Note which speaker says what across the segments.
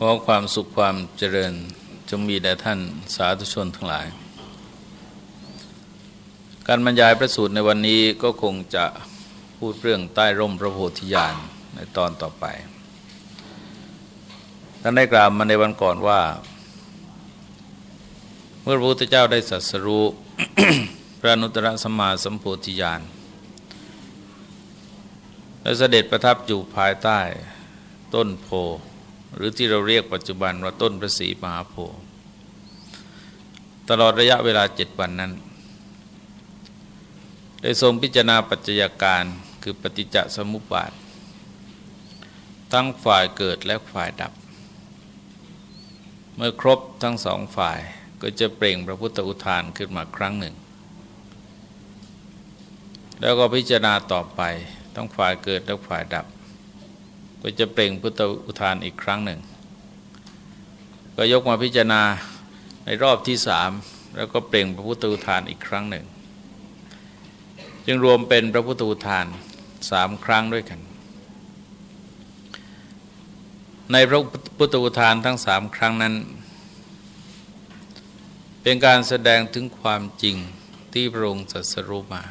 Speaker 1: ขอความสุขความเจริญจงมีแด่ท่านสาธุชนทั้งหลาย การบรรยายพระสูตรในวันนี้ก็คงจะพูดเรื่องใต้ร่มพระโพธิญาณในตอนต่อไปท่านได้กล่าวมาในวันก่อนว่า เมื่อพระพุทธเจ้าได้สัสรู้พระนุตตรสมมาสัมโพธิญาณและเสด็จประทับอยู่ภายใต้ต้นโพ หรือที่เราเรียกปัจจุบันว่าต้นพระศรีมหาโพธิ์ตลอดระยะเวลาเจ็ดวันนั้น ได้ทรงพิจารณาปัจจัยการคือปฏิจจสมุปบาท ทั้งฝ่ายเกิดและฝ่ายดับ เมื่อครบทั้งสองฝ่ายก็จะเปล่งพระพุทธอุทานขึ้นมาครั้งหนึ่ง แล้วก็พิจารณาต่อไปต้องฝ่ายเกิดและฝ่ายดับ ก็จะเปล่งพุทธอุทานอีกครั้งหนึ่ง ก็ยกมาพิจารณาในรอบที่สามแล้วก็เปล่งพระพุทธอุทานอีกครั้งหนึ่ง จึงรวมเป็นพระพุทธอุทานสามครั้งด้วยกัน ในพระพุทธอุทานทั้งสามครั้งนั้น เป็นการแสดงถึงความจริงที่พระองค์สัสรุมา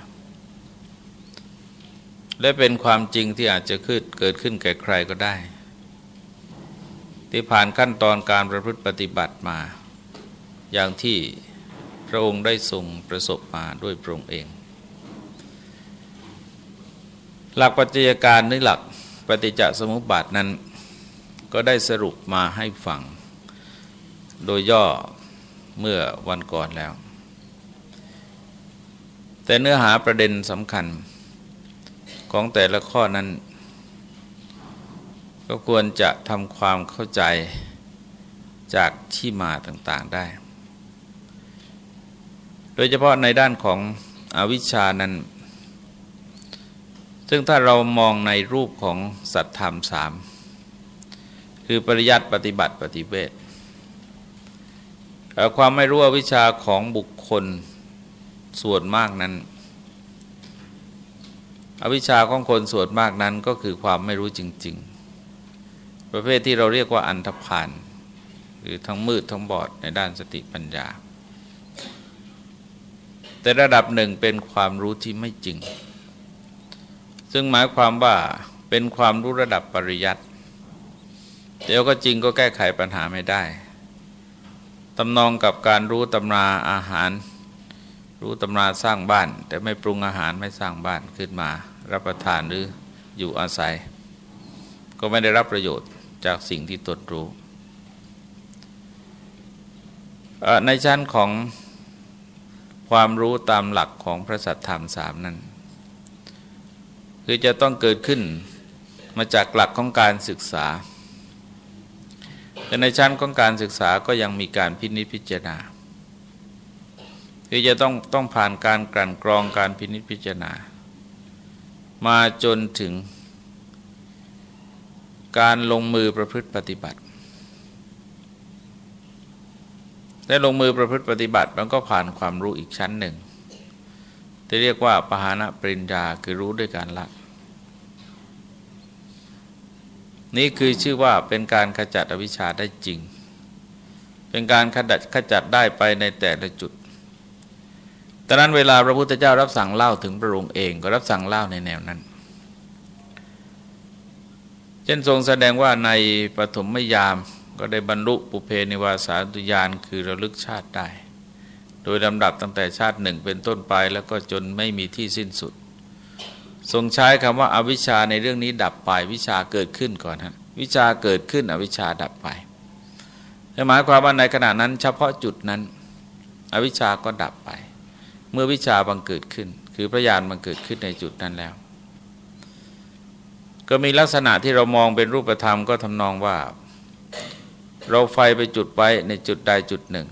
Speaker 1: และเป็นความจริงที่อาจจะขึ้นเกิดขึ้นแก่ใครก็ได้ ที่ผ่านขั้นตอนการประพฤติปฏิบัติมา อย่างที่พระองค์ได้ทรงประสบมาด้วยพระองค์เอง หลักปัจจัยการในหลักปฏิจจสมุปบาทนั้น ก็ได้สรุปมาให้ฟัง โดยย่อเมื่อวันก่อนแล้ว แต่เนื้อหาประเด็นสำคัญ ของแต่ละข้อนั้น ก็ควรจะทำความเข้าใจจากที่มาต่างๆได้ โดยเฉพาะในด้านของอวิชานั้น ซึ่งถ้าเรามองในรูปของสัตธรรมสามคือปริยัติปฏิบัติปฏิเวทความไม่รู้วิชาของบุคคลส่วนมากนั้น อวิชชาของคนส่วนมากนั้นก็คือความไม่รู้จริง ๆ ประเภทที่เราเรียกว่าอันธพาลหรือทั้งมืดทั้งบอดในด้านสติปัญญา แต่ระดับหนึ่งเป็นความรู้ที่ไม่จริง ซึ่งหมายความว่าเป็นความรู้ระดับปริยัติเดี๋ยวก็จริงก็แก้ไขปัญหาไม่ได้ตำนองกับการรู้ตำราอาหาร รู้ตำราสร้างบ้าน แต่ไม่ปรุงอาหารไม่สร้างบ้านขึ้นมา รับประทานหรืออยู่อาศัย ก็ไม่ได้รับประโยชน์จากสิ่งที่ตนรู้ ในชั้นของความรู้ตามหลักของพระสัทธรรมสามนั้น คือจะต้องเกิดขึ้นมาจากหลักของการศึกษาแต่ในชั้นของการศึกษาก็ยังมีการพินิจพิจารณา คือจะต้องต้องผ่านการกลั่นกรองการพินิจพิจารณา มาจนถึง การลงมือประพฤติปฏิบัติได้ลงมือประพฤติปฏิบัติมันก็ผ่านความรู้อีกชั้นหนึ่งที่เรียกว่าปหานะปริญญาคือรู้ด้วยการละนี่คือชื่อว่าเป็นการขจัดอวิชชาได้จริง เป็นการขจัดขจัดได้ไปในแต่ละจุด ตอนนั้นเวลาพระพุทธเจ้ารับสั่งเล่าถึงพระองค์เองก็รับสั่งเล่าในแนวนั้น เช่นทรงแสดงว่าในปฐมยามก็ได้บรรลุปุเพนิวาสาตุยานคือระลึกชาติได้ โดยลำดับตั้งแต่ชาติหนึ่งเป็นต้นไปแล้วก็จนไม่มีที่สิ้นสุด ทรงใช้คำว่าอาวิชชาในเรื่องนี้ดับไปวิชาเกิดขึ้นก่อนฮะวิชาเกิดขึ้นอวิชชาดับไปหมายความว่าในขณะนั้นเฉพาะจุดนั้น อวิชชาก็ดับไป เมื่อวิชาบังเกิดขึ้น คือพระญาณบังเกิดขึ้นในจุดนั้นแล้ว ก็มีลักษณะที่เรามองเป็นรูปธรรมก็ทำนองว่า เราไฟไปจุดไว้ในจุดใดจุดหนึ่ง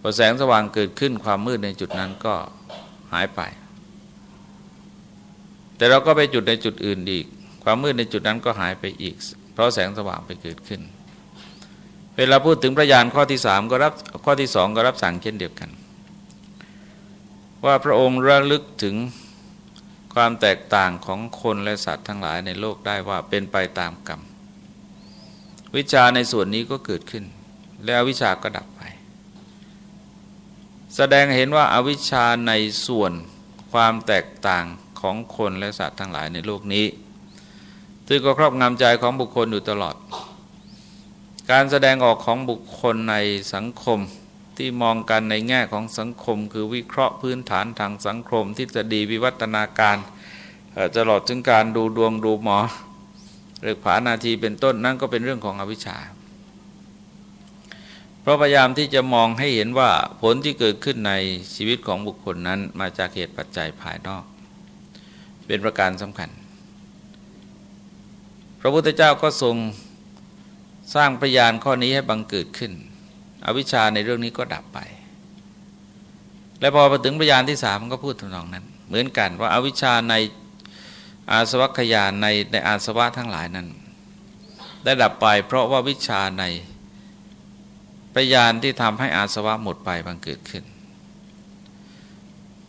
Speaker 1: พอแสงสว่างเกิดขึ้นความมืดในจุดนั้นก็หายไป แต่เราก็ไปจุดในจุดอื่นอีก ความมืดในจุดนั้นก็หายไปอีก เพราะแสงสว่างไปเกิดขึ้น เวลาพูดถึงพระญาณข้อที่สามก็รับข้อที่สองก็รับสั่งเช่นเดียวกัน ว่าพระองค์ระลึกถึงความแตกต่างของคนและสัตว์ทั้งหลายในโลกได้ว่าเป็นไปตามกรรม วิชาในส่วนนี้ก็เกิดขึ้น แล้ววิชาก็ดับไป แสดงเห็นว่าอาวิชาในส่วนความแตกต่างของคนและสัตว์ทั้งหลายในโลกนี้ซึ่งก็ครอบงำใจของบุคคลอยู่ตลอด การแสดงออกของบุคคลในสังคม ที่มองกันในแง่ของสังคม คือวิเคราะห์พื้นฐานทางสังคมที่จะดีวิวัฒนาการตลอดถึงการดูดวงดูหมอหรือผานาทีเป็นต้นนั่นก็เป็นเรื่องของอวิชชา เพราะพยายามที่จะมองให้เห็นว่าผลที่เกิดขึ้นในชีวิตของบุคคลนั้นมาจากเหตุปัจจัยภายนอก เป็นประการสำคัญ พระพุทธเจ้าก็ทรงสร้างพยานข้อนี้ให้บังเกิดขึ้น อวิชชาในเรื่องนี้ก็ดับไป และพอมาถึงพยานที่สามมันก็พูดทำนองนั้น เหมือนกันว่าอาวิชชาในอาสวัคยานในในอาสวะทั้งหลายนั้น ได้ดับไป เพราะว่าวิชาในปยานที่ทำให้อาสวะหมดไปบังเกิดขึ้น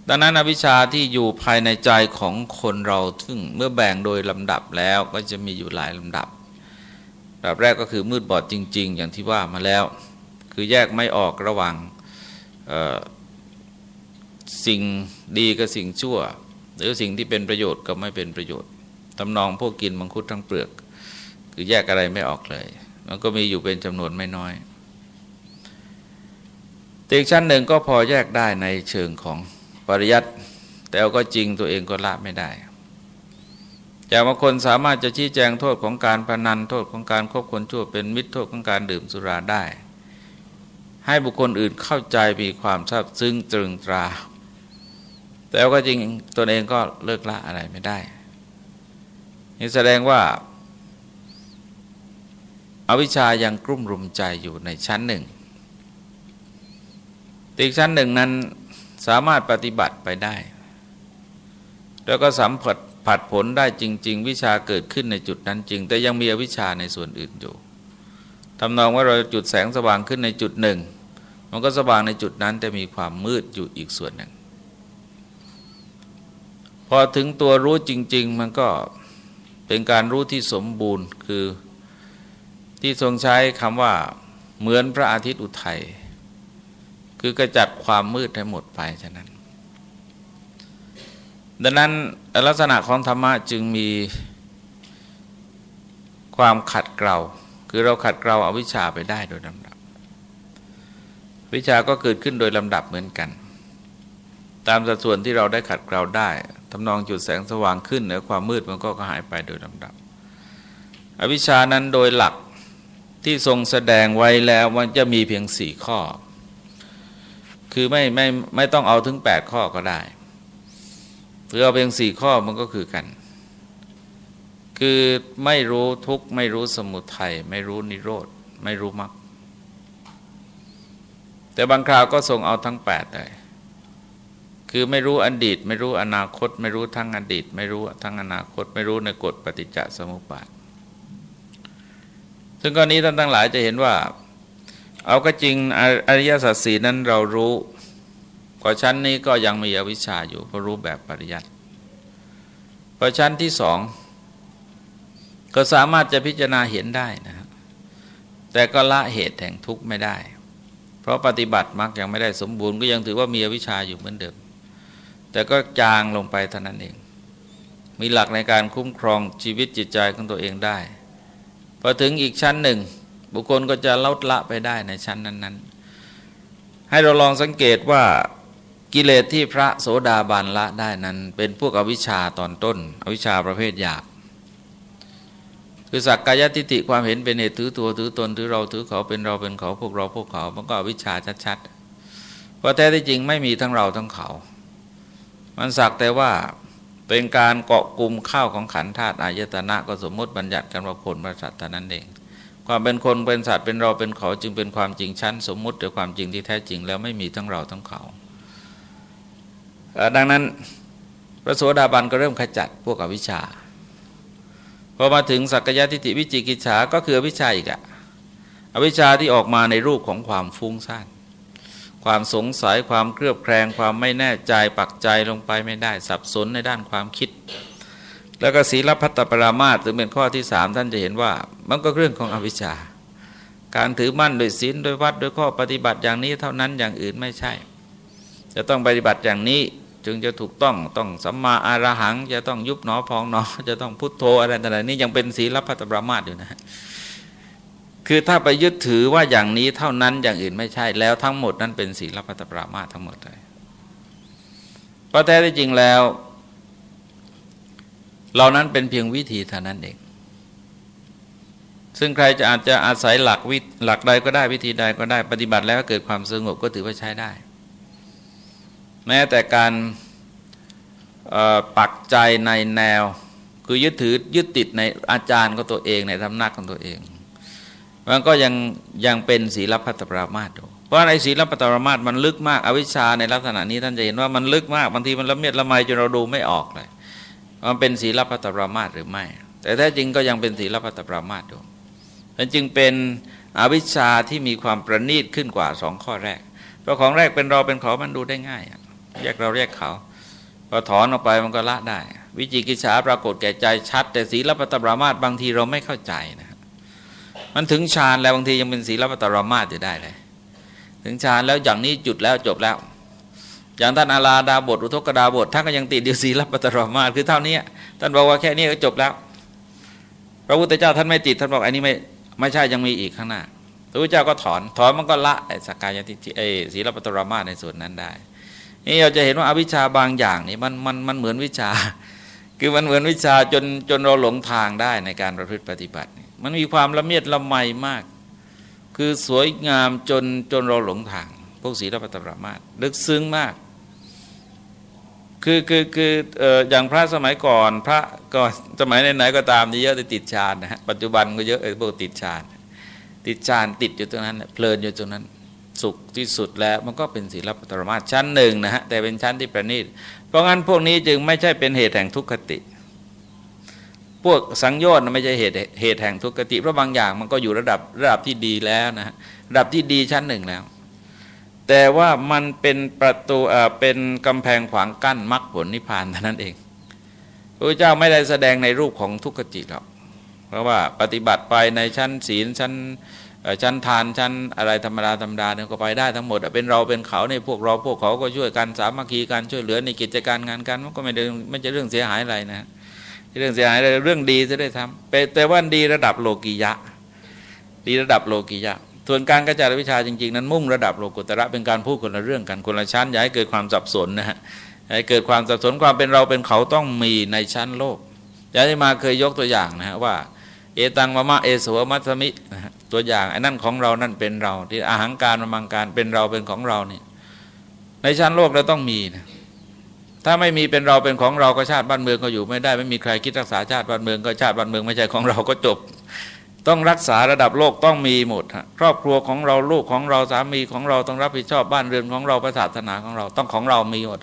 Speaker 1: ดังนั้นอวิชชาที่อยู่ภายในใจของคนเราซึ่งเมื่อแบ่งโดยลำดับแล้วก็จะมีอยู่หลายลำดับลำดับแรกก็คือมืดบอดจริง ๆ อย่างที่ว่ามาแล้ว คือแยกไม่ออกระหว่างสิ่งดีกับสิ่งชั่ว หรือสิ่งที่เป็นประโยชน์กับไม่เป็นประโยชน์ทำนองพวกกินมังคุดทั้งเปลือก คือแยกอะไรไม่ออกเลย มันก็มีอยู่เป็นจำนวนไม่น้อยตีกชั้นหนึ่งก็พอแยกได้ในเชิงของปริยัติแต่ก็จริงตัวเองก็ละไม่ได้แต่บางคนสามารถจะชี้แจงโทษของการพนันโทษของการคบคนชั่วเป็นมิตรโทษของการดื่มสุราได้ ให้บุคคลอื่นเข้าใจมีความทราบซึ้งตรึงตรา แต่ก็จริงตนเองก็เลิกละอะไรไม่ได้ นี่แสดงว่าอาวิชายังกลุ่มรุมใจอยู่ในชั้นหนึ่งอีกชั้นหนึ่งนั้นสามารถปฏิบัติไปได้ แล้วก็สัมผัสผัดผลได้จริง ๆ วิชาเกิดขึ้นในจุดนั้นจริง แต่ยังมีอวิชาในส่วนอื่นอยู่ ทำนองว่าเราจุดแสงสว่างขึ้นในจุดหนึ่ง มันก็สว่างในจุดนั้นแต่มีความมืดอยู่อีกส่วนหนึ่ง พอถึงตัวรู้จริง ๆ มันก็เป็นการรู้ที่สมบูรณ์คือที่ทรงใช้คำว่าเหมือนพระอาทิตย์อุทัยคือกระจัดความมืดให้หมดไปฉะนั้น ดังนั้นลักษณะของธรรมะจึงมีความขัดเกลา คือเราขัดเกลาอาวิชชาไปได้โดยลำดับ วิชาก็เกิดขึ้นโดยลำดับเหมือนกัน ตามสัดส่วนที่เราได้ขัดเกลาได้ทำนองจุดแสงสว่างขึ้นแล้วความมืดมันก็หายไปโดยลำดับ อวิชานั้นโดยหลักที่ทรงแสดงไว้แล้วมันจะมีเพียงสี่ข้อ คือไม่ไม่ไม่ต้องเอาถึงแปดข้อก็ได้หรือเอาเพียงสี่ข้อมันก็คือกัน คือไม่รู้ทุกไม่รู้สมุทัยไม่รู้นิโรธไม่รู้มรรคแต่บางคราวก็ทรงเอาทั้งแปดเลยคือไม่รู้อดีต ไม่รู้อนาคต ไม่รู้ทั้งอดีต ไม่รู้ทั้งอนาคต ไม่รู้ในกฎปฏิจจสมุปบาทซึ่งกรณีท่านทั้งหลายจะเห็นว่า เอาก็จริงอริยสัจสีนั้นเรารู้กว่าชั้นนี้ก็ยังมีอวิชชาอยู่เพราะรู้แบบปริยัติพอชั้นที่สอง ก็สามารถจะพิจารณาเห็นได้นะครับแต่ก็ละเหตุแห่งทุกข์ไม่ได้ เพราะปฏิบัติมักยังไม่ได้สมบูรณ์ก็ยังถือว่ามีอวิชชาอยู่เหมือนเดิม แต่ก็จางลงไปเท่านั้นเอง มีหลักในการคุ้มครองชีวิตจิตใจของตัวเองได้พอถึงอีกชั้นหนึ่ง บุคคลก็จะลดละไปได้ในชั้นนั้น ๆ ให้เราลองสังเกตว่ากิเลสที่พระโสดาบันละได้นั้น เป็นพวกอวิชชาตอนต้น อวิชชาประเภทหยาบ คือสักกายติติความเห็นเป็นเหตุถือตัวถือตนถือเราถือเขาเป็นเราเป็นเขาพวกเราพวกเขา มันก็วิชาชัดๆเพราะแท้ที่จริงไม่มีทั้งเราทั้งเขา มันสักแต่ว่าเป็นการเกาะกลุ่มข้าวของขันธาตุอายตนะก็สมมติบัญญัติกันว่าผลประสัตว์นั้นเอง ความเป็นคนเป็นสัตว์เป็นเราเป็นเขาจึงเป็นความจริงชั้น สมมุติแต่ความจริงที่แท้จริงแล้วไม่มีทั้งเราทั้งเขา ดังนั้นพระโสดาบันก็เริ่มขจัดพวกอวิชชา อมาถึงสักยะทิฏฐิวิจิกิจฉาก็คืออวิชชาอีกอะอวิชชาที่ออกมาในรูปของความฟุ้งซ่านความสงสัยความเครือบแคลงความไม่แน่ใจปักใจลงไปไม่ได้สับสนในด้านความคิด แล้วก็ศีลพัตตปรามาตถึงเป็นข้อที่สามท่านจะเห็นว่ามันก็เรื่องของอวิชชา การถือมั่นโดยศีลโดยวัดโดยข้อปฏิบัติอย่างนี้เท่านั้นอย่างอื่นไม่ใช่ จะต้องปฏิบัติอย่างนี้ จึงจะถูกต้องต้องสัมมาอารหัง จะต้องยุบหนอพองหนอ จะต้องพุทโธอะไรต่างๆนี่ยังเป็นศีลพัตตปรามาตอยู่นะคือถ้าไปยึดถือว่าอย่างนี้เท่านั้นอย่างอื่นไม่ใช่แล้วทั้งหมดนั้นเป็นศีลพัตตปรามาตทั้งหมดเลยเพราะแท้ที่จริงแล้วเหล่านั้นเป็นเพียงวิธีเท่านั้นเอง ซึ่งใครจะอาจจะอาศัยหลักวิหลักใดก็ได้วิธีใดก็ได้ปฏิบัติแล้วเกิดความสงบก็ถือว่าใช้ได้ แม้แต่การปักใจในแนว คือยึดถือยึดติดในอาจารย์ของตัวเองในธรรมนักของตัวเอง มันก็ยังยังเป็นศีลพัตปรามาสเพราะในศีลพัตปรามาสมันลึกมากอวิชชาในลักษณะนี้ท่านจะเห็นว่ามันลึกมากบางทีมันละเมียดละไมจนเราดูไม่ออกเลยมันเป็นศีลพัตปรามาตหรือไม่ แต่แท้จริงก็ยังเป็นศีลพัตปรามาตอยู่มันจึงเป็นอวิชชาที่มีความประณีตขึ้นกว่าสองข้อแรกเพราะของแรกเป็นเราเป็นขามันดูได้ง่าย แยกเราเรียกเขาพอถอนออกไปมันก็ละได้ วิจิกิจฉาปรากฏแก่ใจชัด แต่ศีลพัตปรามาตบางทีเราไม่เข้าใจนะมันถึงฌานแล้วบางทียังเป็นศีลพัตปรามาตอยู่ได้เลย ถึงฌานแล้วอย่างนี้จุดแล้วจบแล้ว อย่างท่านอาลาดาบทอุทกดาบทท่านก็ยังติดอยู่ศีลปัตรมาคือเท่านี้ท่านบอกว่าแค่นี้ก็จบแล้ว พระพุทธเจ้าท่านไม่ติดท่านบอกอันนี้ไม่ไม่ใช่ยังมีอีกข้างหน้าพระพุทธเจ้าก็ถอนถอนมันก็ละไอ้สกายทิฏฐิไอ้ศีลปัตรมาในส่วนนั้นได้ นี่เราจะเห็นว่าอวิชชาบางอย่างนี่มันมันมันเหมือนวิชา คือมันเหมือนวิชาจนจนเราหลงทางได้ในการประพฤติปฏิบัติ มันมีความละเมียดละไมมาก คือสวยงามจนจนเราหลงทาง พวกศีลปัตตรมาลึกซึ้งมากคือคือคืออย่างพระสมัยก่อนพระก่อนสมัยไหนๆก็ตามนี่เยอะติดฌานนะฮะปัจจุบันก็เยอะไอ้พวกติดฌาน ติดฌานติดอยู่ตรงนั้นเพลินอยู่ตรงนั้น สุขที่สุดแล้วมันก็เป็นศีลปรมาสชั้นหนึ่งนะฮะแต่เป็นชั้นที่ประณีตเพราะงั้นพวกนี้จึงไม่ใช่เป็นเหตุแห่งทุกขติ พวกสังโยชน์ไม่ใช่เหตุเหตุแห่งทุกขติเพราะบางอย่างมันก็อยู่ระดับระดับที่ดีแล้วนะฮะระดับที่ดีชั้นหนึ่งแล้ว แต่ว่ามันเป็นประตูเป็นกำแพงขวางกั้นมรรคผลนิพพานเท่านั้นเองพระเจ้าไม่ได้แสดงในรูปของทุกขจิตหรอกเพราะว่าปฏิบัติไปในชั้นศีลชั้น ชั้นทานชั้นอะไรธรรมดาธรรมดาเนี่ยก็ไปได้ทั้งหมดเป็นเราเป็นเขาในพวกเราพวกเขาก็ช่วยกันสามัคคีกันช่วยเหลือในกิจการงานกันมันก็ไม่ได้ไม่ใช่เรื่องเสียหายอะไรนะเรื่องเสียหายเรื่องดีจะได้ทำแต่ว่าดีระดับโลกียะ ดีระดับโลกียะ ส่วนการกระจายวิชาจริง ๆ นั้นมุ่งระดับโลกุตระเป็นการพูดคนละเรื่องกันคนละชั้นอย่าให้เกิดความสับสนนะฮะให้เกิดความสับสนความเป็นเราเป็นเขาต้องมีในชั้นโลกยาที่มาเคยยกตัวอย่างนะฮะว่า เอตังมะมะเอสวมัตมินะฮะ ตัวอย่างไอ้นั่นของเรานั่นเป็นเรา ที่อาหางการมังการเป็นเราเป็นของเราเนี่ยในชั้นโลกเราต้องมีนะถ้าไม่มีเป็นเราเป็นของเราก็ชาติบ้านเมืองก็อยู่ไม่ได้ไม่มีใครคิดรักษาชาติบ้านเมืองก็ชาติบ้านเมืองไม่ใช่ของเราก็จบ ต้องรักษาระดับโลกต้องมีหมดครอบครัวของเราลูกของเราสามีของเราต้องรับผิดชอบบ้านเรือนของเราศาสนาของเราต้องของเรามีหมด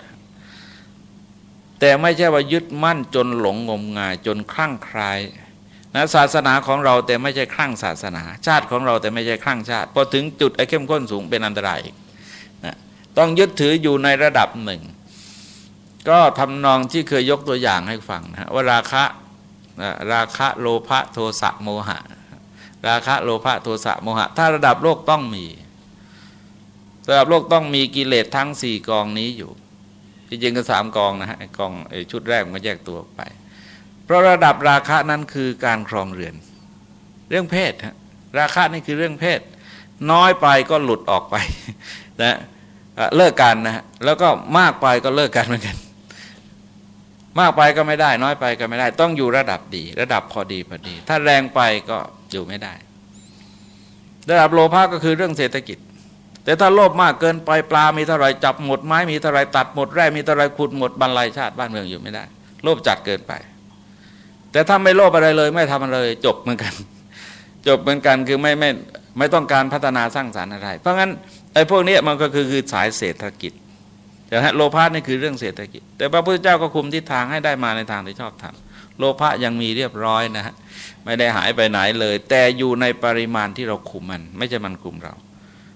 Speaker 1: แต่ไม่ใช่ว่ายึดมั่นจนหลงงมงายจนคลั่งคลาย นะศาสนาของเราแต่ไม่ใช่คลั่งศาสนา ชาติของเราแต่ไม่ใช่คลั่งชาติพอถึงจุดไอ้เข้มข้นสูงเป็นอันตรายนะต้องยึดถืออยู่ในระดับหนึ่ง ก็ทำนองที่เคยยกตัวอย่างให้ฟังนะว่าราคะราคะโลภะโทสะโมหะ ราคะโลภะโทสะโมหะ ถ้าระดับโลกต้องมี ระดับโลกต้องมีกิเลสทั้งสี่กองนี้อยู่จริงๆก็สามกองนะฮะกองชุดแรกมันแยกตัวไป เพราะระดับราคะนั้นคือการครองเรือน เรื่องเพศฮะราคะนี่คือเรื่องเพศ น้อยไปก็หลุดออกไปนะเลิกกันนะฮะแล้วก็มากไปก็เลิกกันเหมือนกัน มากไปก็ไม่ได้ น้อยไปก็ไม่ได้ ต้องอยู่ระดับดี ระดับพอดีพอดี ถ้าแรงไปก็อยู่ไม่ได้ ระดับโลภะก็คือเรื่องเศรษฐกิจ แต่ถ้าโลภมากเกินไปปลา มีเท่าไรจับหมดไม้มีเท่าไรตัดหมดแร่มีเท่าไรขุดหมดบรรลัยชาติบ้านเมืองอยู่ไม่ได้ โลภจัดเกินไป แต่ถ้าไม่โลภอะไรเลยไม่ทำอะไรเลยจบเหมือนกัน จบเหมือนกันคือไม่ไม่ไม่ต้องการพัฒนาสร้างสารรค์อะไร เพราะงั้นไอ้พวกนี้มันก็คือคือสายเศรษฐกิจแต่ฮะโลภะนี่คือเรื่องเศรษฐกิจ แต่พระพุทธเจ้าก็คุมทิศทางให้ได้มาในทางที่ชอบทำโลภะยังมีเรียบร้อยนะฮะไม่ได้หายไปไหนเลย แต่อยู่ในปริมาณที่เราคุมมัน ไม่ใช่มันคุมเรา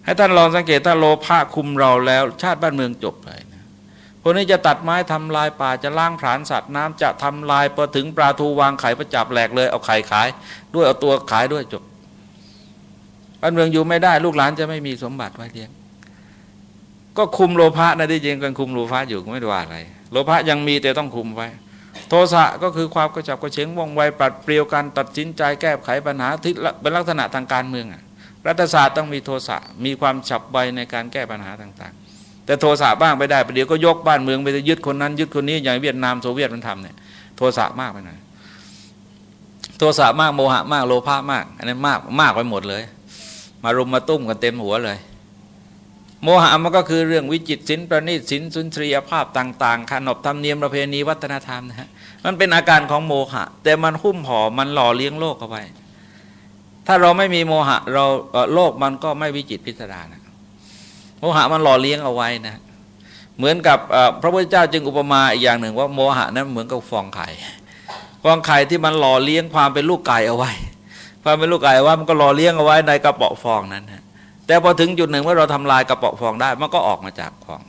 Speaker 1: ให้ท่านลองสังเกตถ้าโลภะคุมเราแล้ว ชาติบ้านเมืองจบเลย พวกนี้จะตัดไม้ทำลายป่าจะล้างผลาญสัตว์น้ำจะทำลายพอถึงปลาทูวางไข่ประจับแหลกเลยเอาไข่ขาย ด้วยเอาตัวขายด้วยจบบ้านเมืองอยู่ไม่ได้ ลูกหลานจะไม่มีสมบัติไว้เลี้ยง ก็คุมโลภะนะที่จริงกันคุมโลภะอยู่ไม่ได้ว่าอะไร โลภะยังมีแต่ต้องคุมไว้ โทสะก็คือความกระจับกระเฉงว่องไวปัดเปลี่ยวการตัดสินใจแก้ไขปัญหาที่เป็นลักษณะทางการเมืองอรัฐศาสตร์ต้องมีโทสะมีความฉับไวในการแก้ปัญหาต่างๆ แต่โทสะบ้างไปได้ประเดี๋ยวก็ยกบ้านเมืองไปยึดคนนั้น ยึดคนนี้อย่างเวียดนามโซเวียตมันทำเนี่ยโทสะมากไปหน่อยโทสะมากโมหะมากโลภะมาก อันนี้มากมากไปหมดเลย มารุมมาตุ้มกันเต็มหัวเลย โมหะมันก็คือเรื่องวิจิตศิลประณีตศิลสุนทรียภาพต่าง ๆขนบธรรมเนียมประเพณีวัฒนธรรมนะฮะมันเป็นอาการของโมหะ แต่มันหุ้มห่อมันหล่อเลี้ยงโลกเอาไว้ถ้าเราไม่มีโมหะ เราโลกมันก็ไม่วิจิตพิสดารนะ โมหะมันหล่อเลี้ยงเอาไว้นะเหมือนกับพระพุทธเจ้าจึงอุปมาอีกอย่างหนึ่งว่าโมหะนั้นเหมือนกับฟองไข่ฟองไข่ที่มันหล่อเลี้ยงความเป็นลูกไก่เอาไว้ ความเป็นลูกไก่ว่ามันก็หล่อเลี้ยงเอาไว้ในกระเป๋าฟองนั้นนะแต่พอถึงจุดหนึ่งว่าเราทำลายกระป๋องฟองได้มันก็ออกมาจากฟอง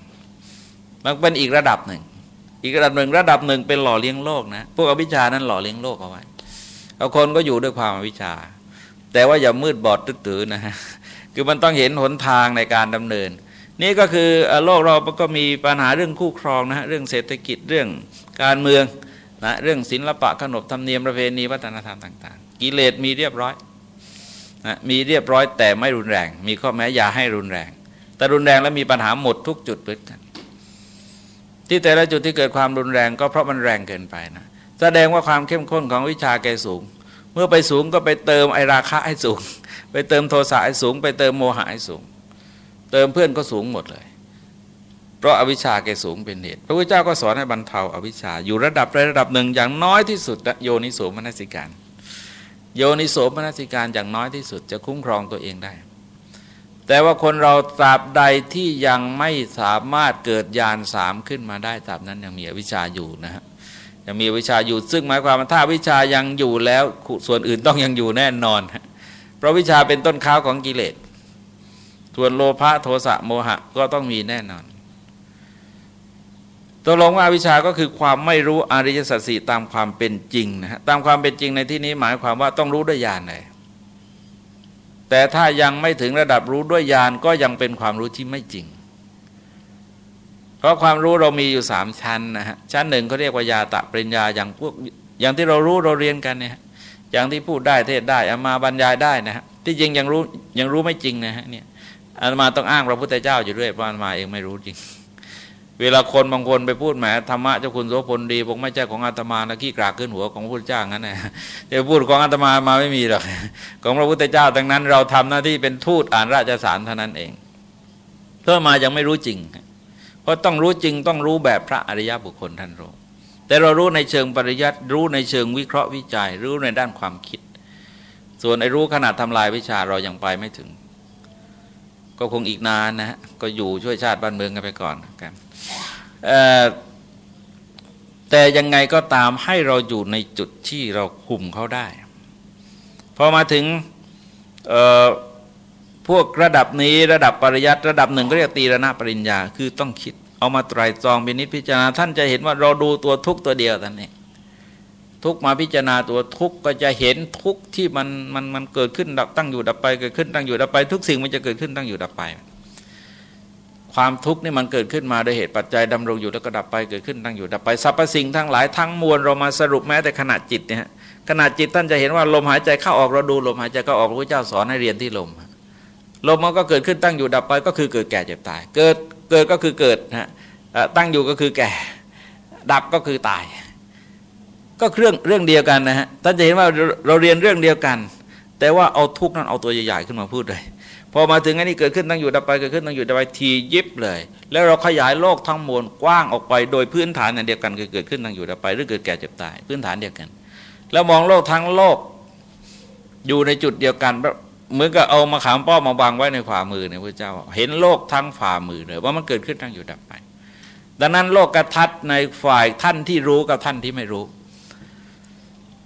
Speaker 1: มันเป็นอีกระดับหนึ่ง อีกระดับหนึ่งระดับหนึ่งเป็นหล่อเลี้ยงโลกนะพวกอวิชานั้นหล่อเลี้ยงโลกเอาไว้เอาคนก็อยู่ด้วยความอวิชชา แต่ว่าอย่ามืดบอดตื้อนะฮะคือมันต้องเห็นหนทางในการดำเนิน นี่ก็คือโลกเราก็มีปัญหาเรื่องคู่ครองนะฮะเรื่องเศรษฐกิจเรื่องการเมืองนะเรื่องศิลปะขนบธรรมเนียมประเพณีวัฒนธรรมต่าง ๆ กิเลสมีเรียบร้อยนะมีเรียบร้อยแต่ไม่รุนแรง มีข้อแม้อย่าให้รุนแรง แต่รุนแรงแล้วมีปัญหาหมดทุกจุดเลยกันที่แต่ละจุดที่เกิดความรุนแรงก็เพราะมันแรงเกินไปนะแสดงว่าความเข้มข้นของวิชาแกสูง เมื่อไปสูงก็ไปเติมไอราคะให้สูง ไปเติมโทสะให้สูง ไปเติมโมหะให้สูง เติมเพื่อนก็สูงหมดเลย เพราะอาวิชชาแกสูงเป็นเหตุพระพุทธเจ้าก็สอนให้บรรเทาอาวิชชาอยู่ระดับใดระดับหนึ่งอย่างน้อยที่สุดโยนิโสมนสิการ โยนิโสมนสิการอย่างน้อยที่สุดจะคุ้มครองตัวเองได้ แต่ว่าคนเราตราบใดที่ยังไม่สามารถเกิดญาณสามขึ้นมาได้ตราบนั้นยังมีอวิชาอยู่นะฮะยังมีวิชาอยู่ซึ่งหมายความว่าถ้าวิชายังอยู่แล้วส่วนอื่นต้องยังอยู่แน่นอน เพราะวิชาเป็นต้นข้าวของกิเลส ส่วนโลภะโทสะโมหะก็ต้องมีแน่นอนตกลงว่าวิชาก็คือความไม่รู้อริยสัจสี่ตามความเป็นจริงนะฮะตามความเป็นจริงในที่นี้หมายความว่าต้องรู้ด้วยญาณเลยแต่ถ้ายังไม่ถึงระดับรู้ด้วยญาณก็ยังเป็นความรู้ที่ไม่จริง เพราะความรู้เรามีอยู่สามชั้นนะฮะชั้นหนึ่งเขาเรียกว่ายาตะปริญญาอย่างพวกอย่างที่เรารู้เราเรียนกันเนี่ยอย่างที่พูดได้เทศได้อามาบรรยายได้นะฮะที่จริงยังรู้ยังรู้ไม่จริงนะฮะเนี่ย อาตมาต้องอ้างพระพุทธเจ้าอยู่ด้วยเพราะอาตมาเองไม่รู้จริง เวลาคนบางคนไปพูดแหมธรรมะเจ้าคุณโสพลดีผมไม่ใช่ของอาตมานะขี้กรากขึ้นหัวของพระพุทธเจ้างั้นนะจะพูดของอาตมามาไม่มีหรอกของพระพุทธเจ้าดังนั้น เราทำหน้าที่เป็นทูตอ่านราชสารเท่านั้นเอง เพื่อมายังไม่รู้จริง เพราะต้องรู้จริงต้องรู้แบบพระอริยบุคคลท่านรู้แต่เรารู้ในเชิงปริยัติรู้ในเชิงวิเคราะห์วิจัย รู้ในด้านความคิด ส่วนไอ้รู้ขนาดทำลายวิชาเรายังไปไม่ถึง ก็คงอีกนานนะฮะก็อยู่ช่วยชาติบ้านเมืองกันไปก่อนกันแต่ยังไงก็ตามให้เราอยู่ในจุดที่เราคุมเขาได้ พอมาถึงพวกระดับนี้ระดับปริยัติระดับหนึ่งก็เรียกตีรณปริญญา คือต้องคิด เอามาไตรตรองเป็นนิจพิจารณาท่านจะเห็นว่าเราดูตัวทุกตัวเดียวท่านเอง ทุกมาพิจารณาตัวทุกก็จะเห็นทุกที่มันมันมันเกิดขึ้นดับตั้งอยู่ดับไปเกิดขึ้นตั้งอยู่ดับไป ทุกสิ่งมันจะเกิดขึ้นตั้งอยู่ดับไป ความทุกข์นี่มันเกิดขึ้นมาโดยเหตุปัจจัยดำรงอยู่แล้วก็ดับไปเกิดขึ้นตั้งอยู่ดับไปสรรพสิ่งทั้งหลายทั้งมวลเรามาสรุปแม้แต่ขณะจิตเนี่ยขณะจิตท่านจะเห็นว่าลมหายใจเข้าออกเราดูลมหายใจเข้าออกพระเจ้าสอนให้เรียนที่ลมลมมันก็เกิดขึ้นตั้งอยู่ดับไปก็คือเกิดแก่เจ็บตาย เกิดเกิดก็คือเกิดนะตั้งอยู่ก็คือแก่ ดับก็คือตาย ก็เรื่องเรื่องเดียวกันนะฮะท่านจะเห็นว่าเราเรียนเรื่องเดียวกัน แต่ว่าเอาทุกนั้นเอาตัวใหญ่ๆขึ้นมาพูดเลยพอมาถึงอันนี้เกิดขึ้นตั้งอยู่ดับไปเกิดขึ้นตั้งอยู่ดับไปทียิบเลย แล้วเราขยายโลกทั้งมวลกว้างออกไปโดยพื้นฐานเดียวกันคือเกิดขึ้นตั้งอยู่ดับไปหรือเกิดแก่เจ็บตายพื้นฐานเดียวกัน แล้วมองโลกทั้งโลกอยู่ในจุดเดียวกันเหมือนกับเอามาขามป้อมาบังไว้ในฝ่ามือเนี่ยพระเจ้า เห็นโลกทั้งฝ่ามือเลยว่ามันเกิดขึ้นตั้งอยู่ดับไป ดังนั้นโลกกระทัดในฝ่ายท่านที่รู้กับท่านที่ไม่รู้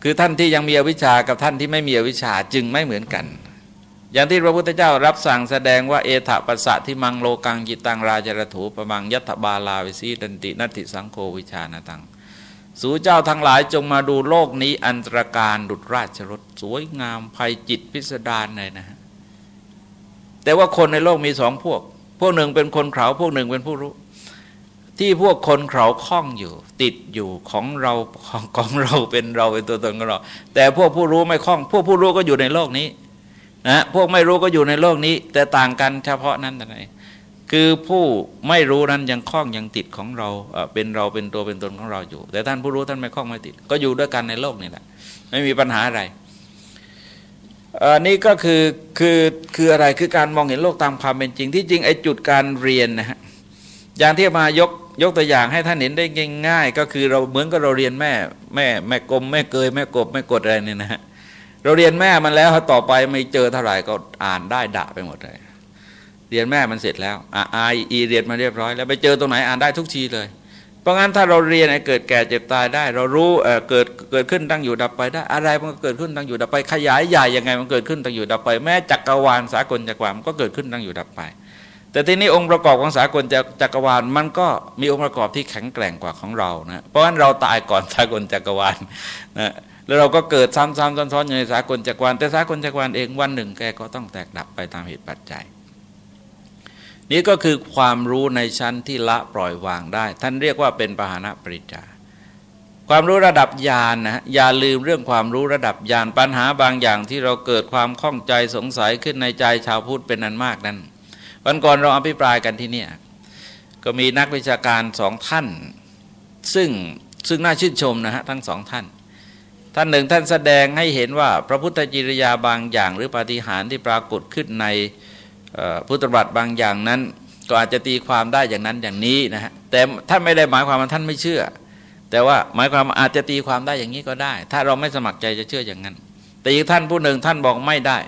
Speaker 1: คือท่านที่ยังมีอวิชากับท่านที่ไม่มีอวิชาจึงไม่เหมือนกัน อย่างที่พระพุทธเจ้ารับสั่งแสดงว่าเอถะปัสสะที่มังโลกังจิตังราจรถูปมังยัตบาลาวิสีดันตินัตติสังโฆวิชาณตัง สู่เจ้าทั้งหลายจงมาดูโลกนี้อันตรการดุจราชรถสวยงามภัยจิตพิสดารเลยนะฮะแต่ว่าคนในโลกมีสองพวก พวกหนึ่งเป็นคนเขาพวกหนึ่งเป็นผู้รู้ ที่พวกคนเขาคล้องอยู่ ติดอยู่ของเราของของเราเป็นเราเป็นตัวตนของเรา แต่พวกผู้รู้ไม่คล้อง พวกผู้รู้ก็อยู่ในโลกนี้นะพวกไม่รู้ก็อยู่ในโลกนี้ แต่ต่างกันเฉพาะนั้นแต่ไหนคือผู้ไม่รู้นั้นยังคล้องยังติดของเราเป็นเราเป็นตัวเป็นตนของเราอยู่ แต่ท่านผู้รู้ท่านไม่คล้องไม่ติด ก็อยู่ด้วยกันในโลกนี่แหละไม่มีปัญหาอะไรอันนี้ก็คือคือคืออะไรคือการมองเห็นโลกตามความเป็นจริงที่จริงไอ้จุดการเรียนนะฮะอย่างที่มายก ยกตัวอย่างให้ท่านเห็นได้ง่าย ๆ ก็คือเราเหมือนกับเราเรียนแม่แม่แม่กลมแม่เกยแม่กบแม่กดอะไรเนี่ยนะฮะเราเรียนแม่มันแล้วต่อไปไม่เจอเท่าไหร่ก็อ่านได้ด่าไปหมดเลยเรียนแม่มันเสร็จแล้วอ่าอีเรียนมาเรียบร้อย แล้วไปเจอตรงไหนอ่านได้ทุกทีเลย เพราะงั้นถ้าเราเรียนเกิดแก่เจ็บตายได้ เรารู้เเกิดเกิดขึ้นตั้งอยู่ดับไปได้ อะไรมันก็เกิดขึ้นตั้งอยู่ดับไปขยายใหญ่ยังไงมันเกิดขึ้นตั้งอยู่ดับไป แม้จักรวาลสากลจักรวาลมันก็เกิดขึ้นตั้งอยู่ดับไป แต่ทีนี้องค์ประกอบของสากลจักรวาลมันก็มีองค์ประกอบที่แข็งแกร่งกว่าของเรานะเพราะฉะนั้นเราตายก่อนสากลจักรวาลนะแล้วเราก็เกิดซ้ำๆซ้อนๆอยู่ในสากลจักรวาลแต่สากลจักรวาลเองวันหนึ่งแกก็ต้องแตกดับไปตามเหตุปัจจัย นี่ก็คือความรู้ในชั้นที่ละปล่อยวางได้ ท่านเรียกว่าเป็นปหานะปริจาความรู้ระดับญาณนนะอย่าลืมเรื่องความรู้ระดับญาณปัญหาบางอย่างที่เราเกิดความข้องใจสงสัยขึ้นในใจชาวพุทธเป็นนันมากนั้น วันก่อนเราอภิปรายกันที่นี่ก็มีนักวิชาการสองท่าน ซึ่งซึ่งน่าชื่นชมนะฮะทั้งสองท่าน ท่านหนึ่งท่านแสดงให้เห็นว่าพระพุทธจิริยาบางอย่างหรือปาฏิหาริย์ที่ปรากฏขึ้นในพุทธบัตรบางอย่างนั้น ก็อาจจะตีความได้อย่างนั้นอย่างนี้นะฮะแต่ท่านไม่ได้หมายความว่าท่านไม่เชื่อ แต่ว่าหมายความอาจจะตีความได้อย่างนี้ก็ได้ ถ้าเราไม่สมัครใจจะเชื่ออย่างนั้น แต่อีกท่านผู้หนึ่งท่านบอกไม่ได้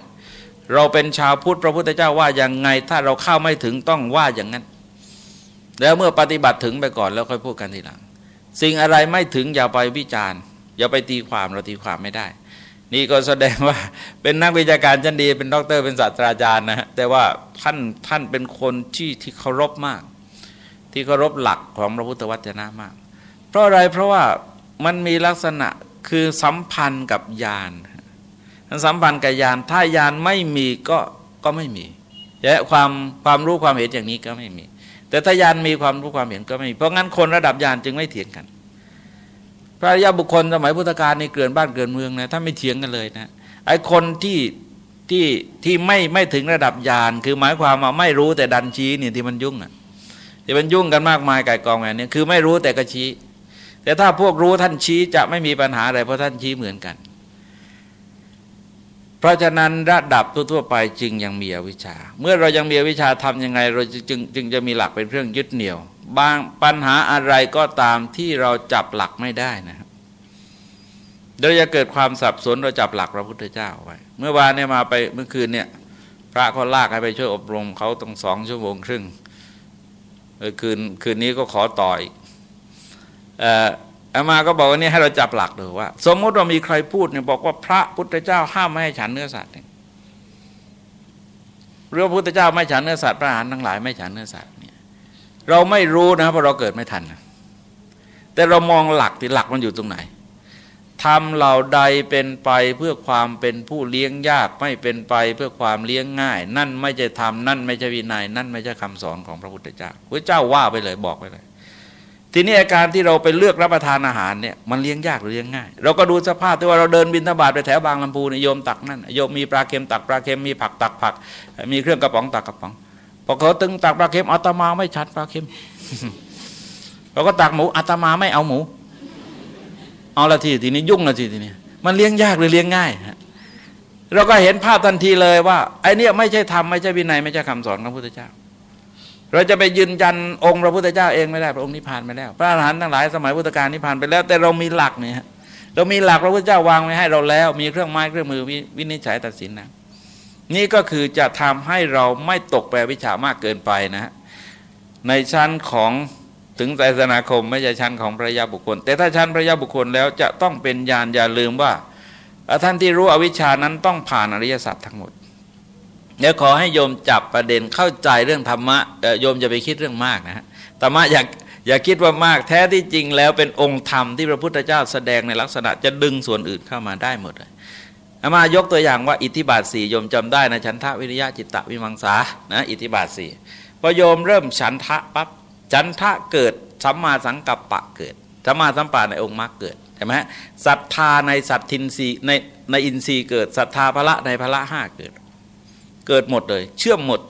Speaker 1: เราเป็นชาวพุทธพระพุทธเจ้าว่าอย่างไง ถ้าเราเข้าไม่ถึงต้องว่าอย่างนั้น แล้วเมื่อปฏิบัติถึงไปก่อนแล้วค่อยพูดกันทีหลัง สิ่งอะไรไม่ถึงอย่าไปวิจารณ์ อย่าไปตีความเราตีความไม่ได้ นี่ก็แสดงว่าเป็นนักวิชาการชั้นดี เป็นด็อกเตอร์เป็นศาสตราจารย์นะฮะแต่ว่าท่านท่านเป็นคนที่ที่เคารพมาก ที่เคารพหลักของพระพุทธวจนะมาก เพราะอะไรเพราะว่ามันมีลักษณะคือสัมพันธ์กับญาณ สัมพันธ์กับญาณถ้าญาณไม่มีก็ก็ไม่มีและความความรู้ความเห็นอย่างนี้ก็ไม่มี แต่ถ้าญาณมีความรู้ความเห็นก็ไม่มี เพราะงั้นคนระดับญาณจึงไม่เถียงกัน พระยาบุคคลสมัยพุทธกาลในี่เกินบ้านเกินเมืองนะถ้าไม่เถียงกันเลยนะไอ้คนที่ที่ที่ไม่ไม่ถึงระดับญาณคือหมายความว่าไม่รู้แต่ดันชี้เนี่ยที่มันยุ่งอะที่มันยุ่งกันมากมายไก่กองแบบนี้คือไม่รู้แต่ก็ชี้ แต่ถ้าพวกรู้ท่านชี้จะไม่มีปัญหาอะไรเพราะท่านชี้เหมือนกัน เพราะฉะนั้นระดับทั่วๆไปจึงยังมีอวิชชา เมื่อเรายังมีอวิชชาทํำยังไง เราจึงจึงจะมีหลักเป็นเครื่องยึดเหนี่ยว บางปัญหาอะไรก็ตามที่เราจับหลักไม่ได้นะครับเราจะเกิดความสับสนเราจับหลักพระพุทธเจ้าไว้ เมื่อวานเนี่ยมาไปเมื่อคืนเนี่ย พระเขาลากให้ไปช่วยอบรมเขาต้องสองชั่วโมงครึ่งคืนคืนนี้ก็ขอต่อยเอ่ ออามาก็บอกว่านี่ให้เราจับหลักดูว่า สมมติว่ามีใครพูดเนี่ยบอกว่าพระพุทธเจ้าห้ามไม่ให้ฉันเนื้อสัตว์เรื่องพุทธเจ้าไม่ฉันเนื้อสัตว์พระอรหันต์ทั้งหลายไม่ฉันเนื้อสัตว์เนี่ยเราไม่รู้นะเพราะเราเกิดไม่ทันแต่เรามองหลักที่หลักมันอยู่ตรงไหนทำเหล่าใดเป็นไปเพื่อความเป็นผู้เลี้ยงยากไม่เป็นไปเพื่อความเลี้ยงง่าย นั่นไม่ใช่ทำนั่นไม่ใช่วินัย นั่นไม่ใช่คำสอนของพระพุทธเจ้าพระเจ้าว่าไปเลยบอกไปเลย ทีนี้อาการที่เราไปเลือกรับประทานอาหารเนี่ยมันเลี้ยงยากหรือเลี้ยงง่าย เราก็ดูสภาพที่ว่าเราเดินบินทบาทไปแถวบางลำพูนิยมตักนั่นโยมมีปลาเค็มตักปลาเค็มมีผักตักผัก มีเครื่องกระป๋องตักกระป๋องพอเขาตึงตักปลาเค็มอาตมาไม่ชัดปลาเค็มเราก็ตักหมูอาตมาไม่เอาหมู เอาละทีทีนี้ยุ่งละทีทีนี้มันเลี้ยงยากหรือเลี้ยงง่ายเราก็เห็นภาพทันทีเลยว่าไอ้นี่ไม่ใช่ธรรมไม่ใช่วินัยไม่ใช่คำสอนของพระพุทธเจ้า เราจะไปยืนยันองค์พระพุทธเจ้าเองไม่ได้พระองค์นิพพานไปแล้ว พระอรหันต์ทั้งหลายสมัยพุทธกาลนิพพานไปแล้ว แต่เรามีหลักเนี่ยเรามีหลักพระพุทธเจ้าวางไว้ให้เราแล้ว มีเครื่องไม้เครื่องมือวินิจฉัยตัดสินนะนี่ก็คือจะทำให้เราไม่ตกแปรวิชามากเกินไปนะฮะในชั้นของถึงศาสนาคมไม่ใช่ชั้นของพระยาบุคคล แต่ถ้าชั้นพระยาบุคคลแล้วจะต้องเป็นญาณอย่าลืมว่าท่านที่รู้อวิชานั้นต้องผ่านอริยสัจทั้งหมด เดี๋ยวขอให้โยมจับประเด็นเข้าใจเรื่องธรรมะโยมจะไปคิดเรื่องมากนะฮะธรรมะอยากอย่าคิดว่ามากแท้ที่จริงแล้วเป็นองค์ธรรมที่พระพุทธเจ้าแสดงในลักษณะจะดึงส่วนอื่นเข้ามาได้หมดเลยมายกตัวอย่างว่าอิทธิบาทสี่โยมจำได้นะฉันทะวิริยะจิตตะวิมังสานะอิทธิบาทสี่พอโยมเริ่มฉันทะปั๊บฉันทะเกิดสัมมาสังกัปปะเกิดสัมมาสัมปะในองค์มรรคเกิดใช่ไหมศรัทธาในสัตทินรีในในอินทรีย์เกิดศรัทธาพระในพระห้าเกิด เกิดหมดเลย เชื่อมหมด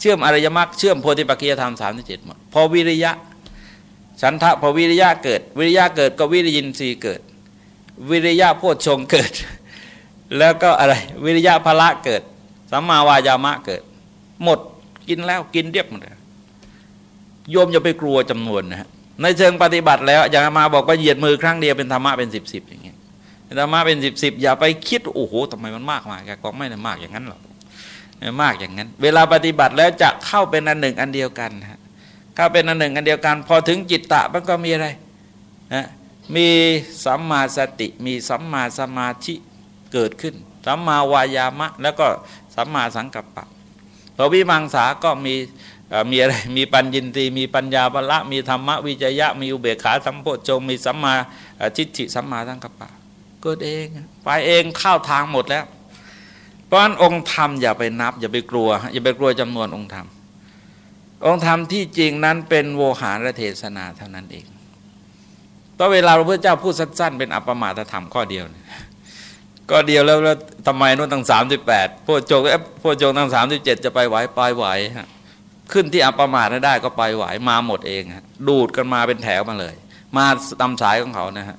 Speaker 1: เชื่อมอริยมรรคเชื่อมโพธิปัจจะธรรมสามที่เจ็ดหมดพอวิริยะฉันทะพอวิริยะเกิด วิริยะเกิดก็วิริยินทรีย์เกิด วิริยะโพชฌงเกิด แล้วก็อะไร วิริยะพละเกิดสัมมาวายามะเกิด หมดกินแล้วกินเรียบหมดโยมอย่าไปกลัวจำนวนนะฮะในเชิงปฏิบัติแล้วอย่างมาบอกว่าเหยียดมือครั้งเดียวเป็นธรรมะเป็นสิบสิบอย่างเงี้ยธรรมะเป็นสิบสิบอย่าไปคิดโอ้โหทำไมมันมากมากแกก็ไม่ได้มากอย่างนั้นหรอก มากอย่างนั้น เวลาปฏิบัติแล้วจะเข้าเป็นอันหนึ่งอันเดียวกันฮะเข้าเป็นอันหนึ่งอันเดียวกัน พอถึงจิตตะมันก็มีอะไรนะมีสัมมาสติมีสัมมาสมาธิเกิดขึ้นสัมมาวายามะ แล้วก็สัมมาสังกัปปะพอวิมังสาก็มีมีอะไรมีปัญญินตีมีปัญญาบละมีธรรมวิจยะ มีอุเบกขาสัมโพชงมีสัมมาทิฏฐิสัมมาสังกัปปะเกิดเอง ไปเองเข้าทางหมดแล้ว เพราะฉะนั้นองค์ธรรมอย่าไปนับ อย่าไปกลัว อย่าไปกลัวจำนวนองค์ธรรม องค์ธรรมที่จริงนั้นเป็นโวหารเทศนาเท่านั้นเองตอนเวลาพระพุทธเจ้าพูดสั้นๆ เป็นอัปมาตธรรมข้อเดียวก็เดียวแล้วแล้วทำไมนู่นตั้งสามสิบแปดพวกโจกพวกโจกตั้งสามสิบเจ็ดจะไปไหวไปไหวฮะขึ้นที่อัปมาทได้ก็ไปไหวมาหมดเองฮะดูดกันมาเป็นแถวมาเลย มาตามสายของเขานะฮะ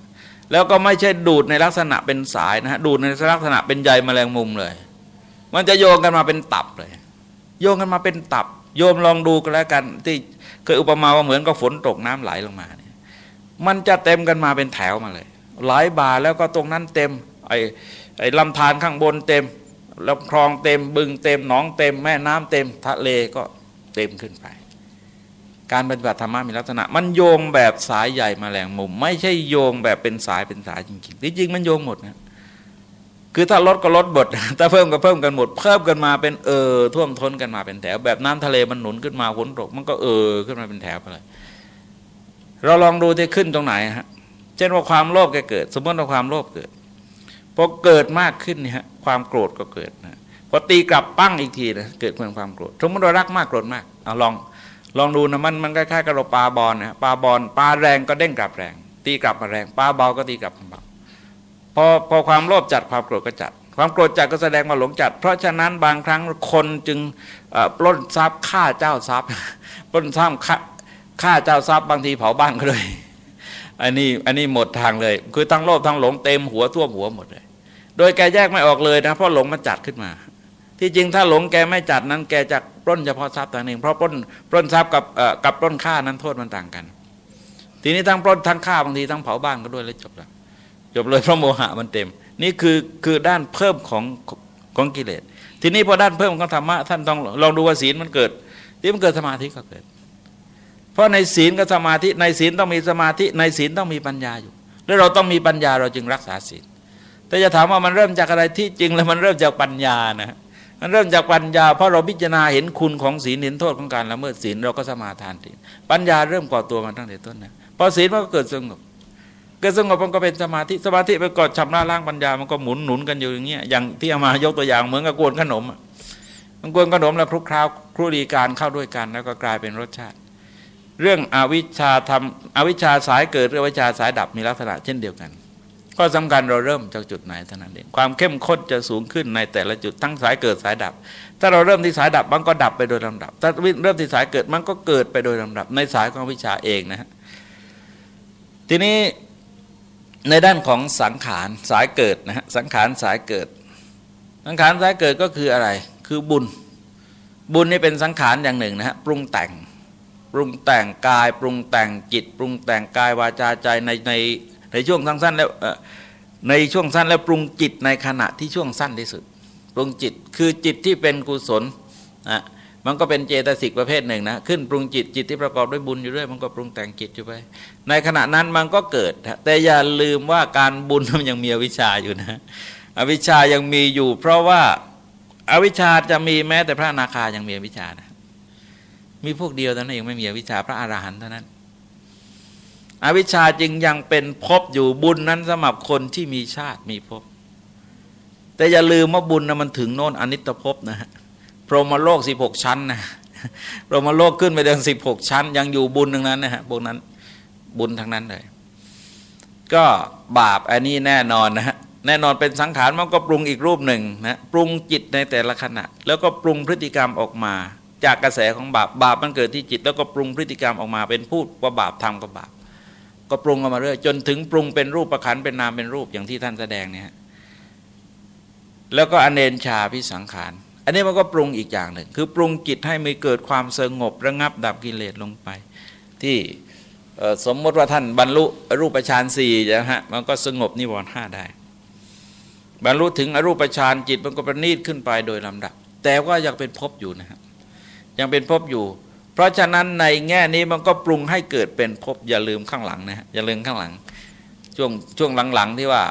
Speaker 1: แล้วก็ไม่ใช่ดูดในลักษณะเป็นสายนะฮะดูดในลักษณะเป็นใยแมลงมุมเลย มันจะโยงกันมาเป็นตับเลย โยงกันมาเป็นตับ โยมลองดูกันแล้วกัน ที่เคยอุปมาว่าเหมือนกับฝนตกน้ำไหลลงมาเนี่ยมันจะเต็มกันมาเป็นแถวมาเลย หลายบาแล้วก็ตรงนั้นเต็ม ไอ้ไอ้ลำธารข้างบนเต็มลำคลองเต็ม บึงเต็มหนองเต็ม แม่น้ำเต็ม ทะเลก็เต็มขึ้นไปการปฏิบัติธรรมมีลักษณะ มันโยงแบบสายใหญ่มาแหลงมุม ไม่ใช่โยงแบบเป็นสายเป็นสายจริงๆที่จริงมันโยงหมดนะ คือถ้าลดก็ลดหมดถ้าเพิ่มก็เพิ่มกันหมด เพิ่มกันมาเป็นเออท่วมท้นกันมาเป็นแถว แบบน้ำทะเลมันหนุนขึ้นมาฝนตก มันก็เออขึ้นมาเป็นแถวไปเลย เราลองดูที่ขึ้นตรงไหนฮะ เช่นว่าความโลภแกเกิด สมมติว่าความโลภเกิดพอเกิดมากขึ้นเนี่ยความโกรธก็เกิดนะพอตีกลับปั้งอีกทีนะเกิดเพื่อความโกรธสมมติเรารักมากโกรธมากเอาลองลองดูนะมันมันคล้ายๆกับเราปลาบอลนะปลาบอลปลาแรงก็เด้งกลับแรง ตีกลับมาแรงปลาเบาก็ตีกลับเบา พอพอความโลภจัดความโกรธก็จัด ความโกรธจัดก็แสดงว่าหลงจัด เพราะฉะนั้นบางครั้งคนจึงปล้นทรัพย์ฆ่าเจ้าทรัพย์ปล้นทรัพย์ฆ่าเจ้าทรัพย์บางทีเผาบ้านก็เลยอันนี้อันนี้หมดทางเลย คือทั้งโลภทั้งหลงเต็มหัวท่วมหัวหมดเลย โดยแกแยกไม่ออกเลยนะเพราะหลงมันจัดขึ้นมา ที่จริงถ้าหลงแกไม่จัดนั้น แกจะปล้นเฉพาะทรัพย์ต่างหนึ่งเพราะปล้นปล้นทรัพย์กับกับปล้นฆ่านั้นโทษมันต่างกัน ทีนี้ทั้งปล้นทั้งฆ่าบางทีทั้งเผาบ้านก็ด้วยแล้วจบแล้ว จบเลยเพราะโมหะมันเต็ม นี่คือคือด้านเพิ่มของของกิเลส ทีนี้พอด้านเพิ่มของธรรมะท่านต้องลองดูว่าศีลมันเกิด ที่มันเกิดสมาธิก็เกิด เพราะในศีลกับสมาธิในศีลต้องมีสมาธิในศีลต้องมีปัญญาอยู่ แล้วเราต้องมีปัญญาเราจึงรักษาศีลแต่จะถามว่ามันเริ่มจากอะไรที่จริงแล้วมันเริ่มจากปัญญานะมันเริ่มจากปัญญาเพราะเราพิจารณาเห็นคุณของศีลเห็นโทษของการละเมิดศีลเราก็สมาทานศีลปัญญาเริ่มก่อตัวมาตั้งแต่ต้นนะพอศีลมันก็เกิดสงบ กิดสงบมันก็เป็นสมาธิสมาธิไปกอดชำระล้างปัญญามันก็หมุนหนุนกันอยู่อย่างเงี้ยอย่างที่เอามายกตัวอย่างเหมือนกับกวนขนมมันกวนขนมแล้วคลุกคล้าครุรีการเข้าด้วยกัน แล้วก็กลายเป็นรสชาติ เรื่องอวิชชาทำอวิชชาสายเกิดเรื่องวิชาสายดับมีลักษณะเช่นเดียวกันก็สำคัญเราเริ่มจากจุดไหนเท่านั้นเองความเข้มข้นจะสูงขึ้นในแต่ละจุดทั้งสายเกิดสายดับ ถ้าเราเริ่มที่สายดับมันก็ดับไปโดยลำดับ ถ้าเริ่มที่สายเกิดมันก็เกิดไปโดยลำดับ ในสายของวิชาเองนะฮะทีนี้ ในด้านของสังขารสายเกิดนะฮะสังขารสายเกิด สังขารสายเกิดก็คืออะไร คือบุญ บุญนี่เป็นสังขารอย่างหนึ่งนะฮะปรุงแต่งปรุงแต่งกาย ปรุงแต่งจิต ปรุงแต่งกายวาจาใจในในในช่วงสั้นแล้วในช่วงสั้นแล้วปรุงจิตในขณะที่ช่วงสั้นที่สุด ปรุงจิตคือจิตที่เป็นกุศลนะ มันก็เป็นเจตสิกประเภทหนึ่งนะขึ้นปรุงจิตจิตที่ประกอบด้วยบุญอยู่ด้วยมันก็ปรุงแต่งจิตอยู่ไป ในขณะนั้นมันก็เกิด แต่อย่าลืมว่าการบุญมันยังมีอวิชชาอยู่นะ อวิชชายังมีอยู่ เพราะว่าอวิชชาจะมีแม้แต่พระนาคายังมีอวิชชานะมีพวกเดียวเท่านั้นเองไม่มีอวิชชาพระอรหันต์เท่านั้น อวิชชาจึงยังเป็นภพอยู่บุญนั้นสำหรับคนที่มีชาติมีภพแต่อย่าลืมว่าบุญนะมันถึงโน่นอนิจภพนะฮะ พรหมโลกสิบหกชั้นนะพรหมโลกขึ้นไปเดินสิบหกชั้น ยังอยู่บุญทั้งนั้นนะฮะพวกนั้นบุญทั้งนั้นเลย ก็บาปอันนี้แน่นอนนะฮะแน่นอนเป็นสังขารมันก็ปรุงอีกรูปหนึ่งนะปรุงจิตในแต่ละขณะ แล้วก็ปรุงพฤติกรรมออกมา จากกระแสของบาปบาปมันเกิดที่จิต แล้วก็ปรุงพฤติกรรมออกมา เป็นพูดว่าบาปทำก็บาป ก็ปรุงออกมาเรื่อยจนถึงปรุงเป็นรูปประคันเป็นนามเป็นรูปอย่างที่ท่านแสดงเนี่ยแล้วก็อเนนชาพิสังขาร อันนี้มันก็ปรุงอีกอย่างหนึ่ง คือปรุงจิตให้มีเกิดความสงบระงับดับกิเลสลงไป ที่สมมติว่าท่านบรรลุรูปฌานสี่นะฮะมันก็สงบนิวรณ์ห้าได้ บรรลุถึงอรูปฌานจิตมันก็ประณีตขึ้นไปโดยลำดับ แต่ว่ายังเป็นภพอยู่นะครับยังเป็นภพอยู่ เพราะฉะนั้นในแง่นี้มันก็ปรุงให้เกิดเป็นภพอย่าลืมข้างหลังนะฮะอย่าลืมข้างหลัง ช่วงช่วงหลังๆที่ว่า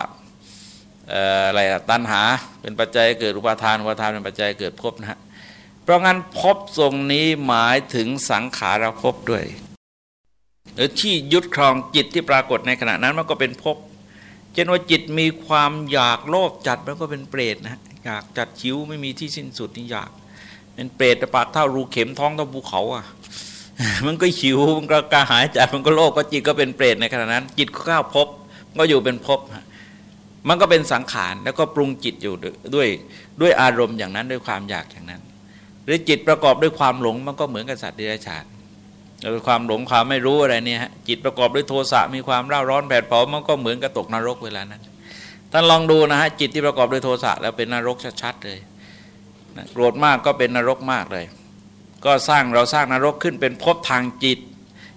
Speaker 1: อะไรตัณหาเป็นปัจจัยเกิดอุปาทานอุปาทานเป็นปัจจัยเกิดภพนะฮะเพราะงั้นภพทรงนี้หมายถึงสังขารภพด้วยหรือที่ยึดครองจิตที่ปรากฏในขณะนั้นมันก็เป็นภพเช่นว่าจิตมีความอยากโลภจัดมันก็เป็นเปรตนะอยากจัดชิวไม่มีที่สิ้นสุดนี่อยาก เป็นเปรตปากเท่ารูเข็มท้องเท่าภูเขาอะมันก็หิวมันก็กระหายจัดมันก็โลภก็จิตก็เป็นเปรตในขณะนั้น จิตก็ข้าวพก็อยู่เป็นภพ มันก็เป็นสังขารแล้วก็ปรุงจิตอยู่ด้วยด้วยอารมณ์อย่างนั้นด้วยความอยากอย่างนั้น หรือจิตประกอบด้วยความหลงมันก็เหมือนกับสัตว์เดรัจฉานความหลงความไม่รู้อะไรเนี่ยจิตประกอบด้วยโทสะมีความร่าร้อนแผดเผามันก็เหมือนกับตกนรกเวลานั้นท่านลองดูนะฮะจิตที่ประกอบด้วยโทสะแล้วเป็นนรกชัดๆเลยโกรธมากก็เป็นนรกมากเลย ก็สร้างเราสร้างนรกขึ้นเป็นภพทางจิต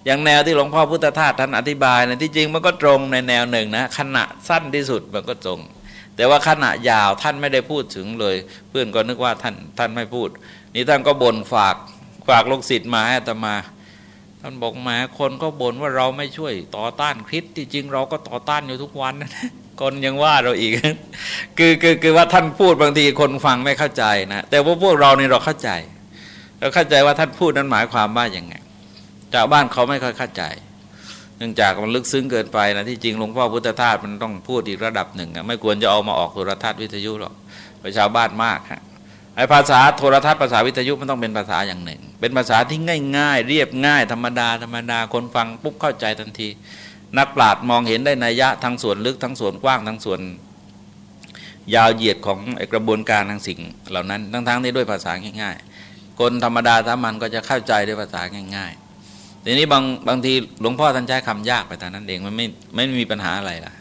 Speaker 1: อย่างแนวที่หลวงพ่อพุทธทาสท่านอธิบายนะที่จริงมันก็ตรงในแนวหนึ่งนะขณะสั้นที่สุดมันก็ตรง แต่ว่าขณะยาวท่านไม่ได้พูดถึงเลย เพื่อนก็นึกว่าท่านท่านไม่พูด นี่ท่านก็บ่นฝากฝากลูกศิษย์มาให้ตมา ท่านบอกแหมคนก็บ่นว่าเราไม่ช่วยต่อต้านคริสที่จริงเราก็ต่อต้านอยู่ทุกวันนะคนยังว่าเราอีก คือคือคือว่าท่านพูดบางทีคนฟังไม่เข้าใจนะแต่ว่าพวกเราเนี่เราเข้าใจ เราเข้าใจว่าท่านพูดนั้นหมายความว่าอย่างไง ชาวบ้านเขาไม่ค่อยเข้าใจ เนื่องจากมันลึกซึ้งเกินไปนะที่จริงหลวงพ่อพุทธทาสมันต้องพูดอีกระดับหนึ่งไม่ควรจะเอามาออกโทรทัศน์วิทยุหรอกไปชาวบ้านมากฮะไอภาษาโทรทัศน์ภาษาวิทยุมันต้องเป็นภาษาอย่างหนึ่ง เป็นภาษาที่ง่ายๆ เรียบง่ายธรรมดาธรรมดาคนฟังปุ๊บเข้าใจทันที นักปราชญ์มองเห็นได้นัยยะทั้งส่วนลึกทั้งส่วนกว้างทั้งส่วน ยาวเหยียดของกระบวนการทางสิ่ง เหล่านั้นทั้งๆที่ด้วยภาษาง่าย ๆ คนธรรมดาสามัญก็จะเข้าใจด้วยภาษาง่าย ๆ ทีนี้บางบางทีหลวงพ่อท่านใช้คำยากไปแต่นั้นเองมันไม่ไม่มีปัญหาอะไรล่ะ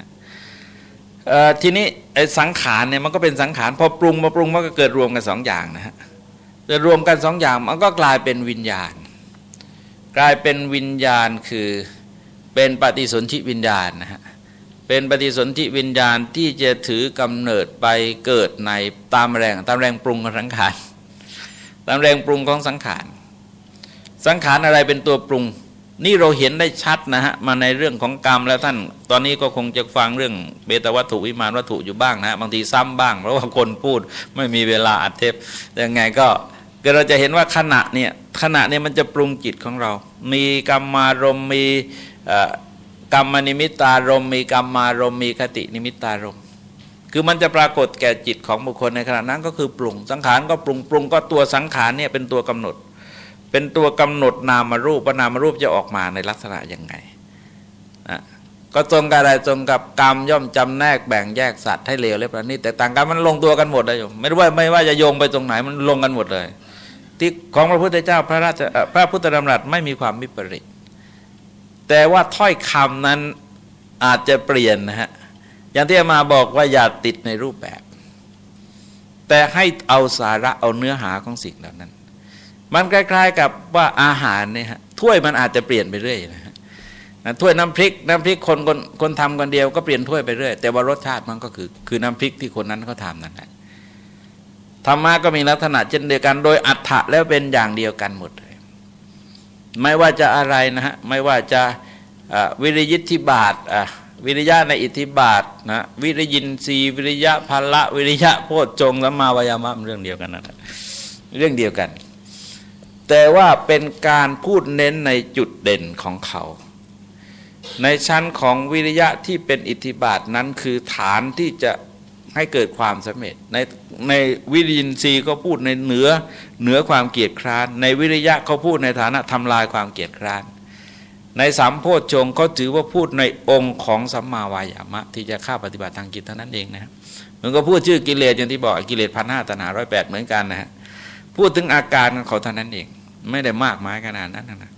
Speaker 1: ทีนี้ไอ้สังขารเนี่ยมันก็เป็นสังขารพอปรุงมาปรุงมันก็เกิดรวมกันสองอย่างนะฮะเกิดรวมกันสองอย่างมันก็กลายเป็นวิญญาณ กลายเป็นวิญญาณคือเป็นปฏิสนธิวิญญาณนะฮะเป็นปฏิสนธิวิญญาณที่จะถือกำเนิดไปเกิดในตามแรงตามแรงปรุงของสังขารตามแรงปรุงของสังขาร สังขารอะไรเป็นตัวปรุง นี่เราเห็นได้ชัดนะฮะมาในเรื่องของกรรมแล้วท่าน ตอนนี้ก็คงจะฟังเรื่องเบตวัตถุวิมานวัตถุอยู่บ้างนะบางทีซ้ำบ้าง เพราะว่าคนพูดไม่มีเวลาอัดเทปยังไงก็เราจะเห็นว่าขณะเนี่ยขณะเนี่ยมันจะปรุงจิตของเรา มีกรรมารมมีกรรมนิมิตารมมีกรรมารมมีคตินิมิตารมคือมันจะปรากฏแก่จิตของบุคคลในขณะนั้นก็คือปรุงสังขารก็ปรุงปรุงก็ตัวสังขารเนี่ยเป็นตัวกำหนด เป็นตัวกำหนดนามารูปว่านามารูปจะออกมาในลักษณะยังไงนะก็ตรงกับอะไรตรงกับกรรมย่อมจำแนกแบ่งแยกสัตว์ให้เลวและประณีตแต่ต่างกันมันลงตัวกันหมดเลยไม่รู้ว่าไม่ว่าจะโยงไปตรงไหนมันลงกันหมดเลย ที่ของพระพุทธเจ้าพระราชพระพุทธดำรัสไม่มีความมิปริตแต่ว่าถ้อยคำนั้นอาจจะเปลี่ยนนะฮะอย่างที่มาบอกว่าอย่าติดในรูปแบบ แต่ให้เอาสาระเอาเนื้อหาของสิ่งเหล่านั้น มันคล้ายๆกับว่าอาหารเนี่ยฮะถ้วยมันอาจจะเปลี่ยนไปเรื่อยนะฮะถ้วยน้ำพริก น้ำพริกคนคนคนทำคนเดียวก็เปลี่ยนถ้วยไปเรื่อย แต่ว่ารสชาติมันก็คือคือน้ำพริกที่คนนั้นเขาทานั่นแหละธรรมะก็มีลักษณะเช่นเดียวกัน โดยอัฏฐะแล้วเป็นอย่างเดียวกันหมดเลยไม่ว่าจะอะไรนะฮะไม่ว่าจะวิริยิทธิบาทวิริยะในอิทธิบาทนะวิริยินทรีวิริยะพละ วิริยะโพชฌงสัมมาวายามะเรื่องเดียวกันนะเรื่องเดียวกัน แต่ว่าเป็นการพูดเน้นในจุดเด่นของเขา ในชั้นของวิริยะที่เป็นอิทธิบาทนั้นคือฐานที่จะให้เกิดความสำเร็จ ในในวิริยินทรีย์ก็พูดในเหนือเหนือความเกียดคร้าน ในวิริยะเขาพูดในฐานะทำลายความเกียดคร้าน ในสามโพชฌงเขาถือว่าพูดในองค์ของสัมมาวายามะ ที่จะฆ่าปฏิบัติทางกิจเท่านั้นเองนะครับมันก็พูดชื่อกิเลสอย่างที่บอกกิเลสพันห้าตนาร้อยแปดเหมือนกันนะฮะพูดถึงอาการของเขาเท่านั้นเอง ไม่ได้มากมายขนาดนั้นนะ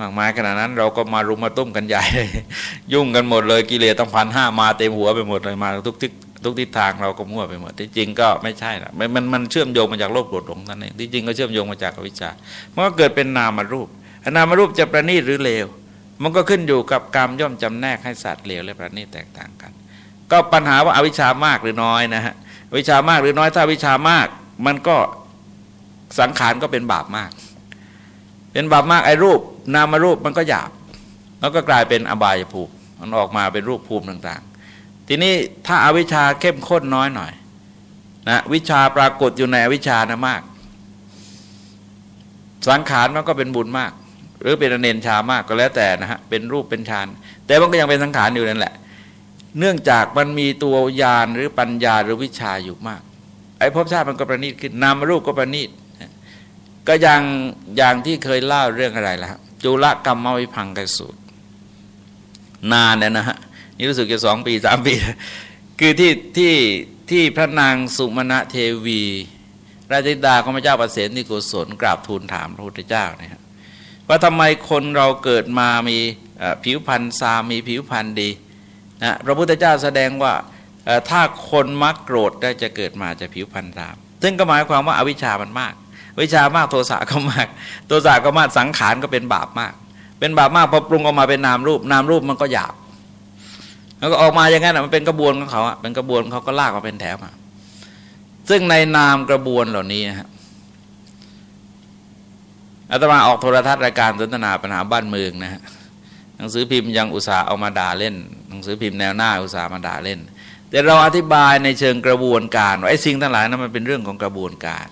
Speaker 1: มากมายขนาดนั้น เราก็มารุมมาตุ้มกันใหญ่ ยุ่งกันหมดเลยกิเลสต้องพันห้ามาเต็มหัวไปหมดเลยมาทุกทิศทุกทิศทางเราก็มั่วไปหมดที่จริงก็ไม่ใช่นะมันมันเชื่อมโยงมาจากโลกโกรธหลงนั่นเองที่จริงก็เชื่อมโยงมาจากวิชามันก็เกิดเป็นนามารูปนามารูปจะประณีตหรือเลว มันก็ขึ้นอยู่กับกรรมย่อมจำแนกให้สัตว์เลวและประณีตแตกต่างกัน ก็ปัญหาว่าอาวิชามากหรือน้อยนะฮะวิชามากหรือน้อยถ้าวิชามาก มันก็สังขารก็เป็นบาปมาก เป็นบาปมากไอ้รูป นามารูปมันก็หยาบ แล้วก็กลายเป็นอบายภูมิมันออกมาเป็นรูปภูมิต่างๆ ทีนี้ถ้าอาวิชชาเข้มข้นน้อยหน่อยนะวิชาปรากฏอยู่ในอวิชชานะมาก สังขารมันก็เป็นบุญมาก หรือเป็นอเนนชามากก็แล้วแต่นะฮะเป็นรูปเป็นฌานแต่มันก็ยังเป็นสังขารอยู่นั่นแหละ เนื่องจากมันมีตัวยานหรือปัญญาหรือวิชาอยู่มาก ไอ้ภพชาติมันก็ประณีตขึ้นนามรูปก็ประณีต ก็อย่างอย่างที่เคยเล่าเรื่องอะไรแล่ะจุลกรรมวิพังกสูตร นานเนี่ยนะฮะนี่รู้สึกจะสองปีสามปี คือที่ที่ที่พระนางสุมาณเทวี ราชธิดาของพระเจ้าประเสฐนิโกศลกราบทูลถามพระพุทธเจ้าเนี่ยว่าทำไมคนเราเกิดมามีผิวพรรณซามีผิวพรรณดีนะพระพุทธเจ้าแสดงว่าถ้าคนมักโกรธได้จะเกิดมาจะผิวพรรณซาม ซึ่งก็หมายความว่าอาวิชามันมาก วิชามากโทสะก็มาก โทสะก็มากสังขารก็เป็นบาปมาก เป็นบาปมากพอปรุงออกมาเป็นนามรูป นามรูปมันก็หยาบ แล้วก็ออกมาอย่างนั้นมันเป็นกระบวนของเขาเป็นกระบวนเขาก็ลากมาเป็นแถวมาซึ่งในนามกระบวนเหล่านี้ครับอาตมาออกโทรทัศน์รายการสนทนาปัญหาบ้านเมืองนะฮะหนังสือพิมพ์ยังอุตส่าห์เอามาด่าเล่น หนังสือพิมพ์แนวหน้าอุตส่าห์มาด่าเล่น แต่เราอธิบายในเชิงกระบวนการว่าไอ้สิ่งทั้งหลายนั้นมันเป็นเรื่องของกระบวนการ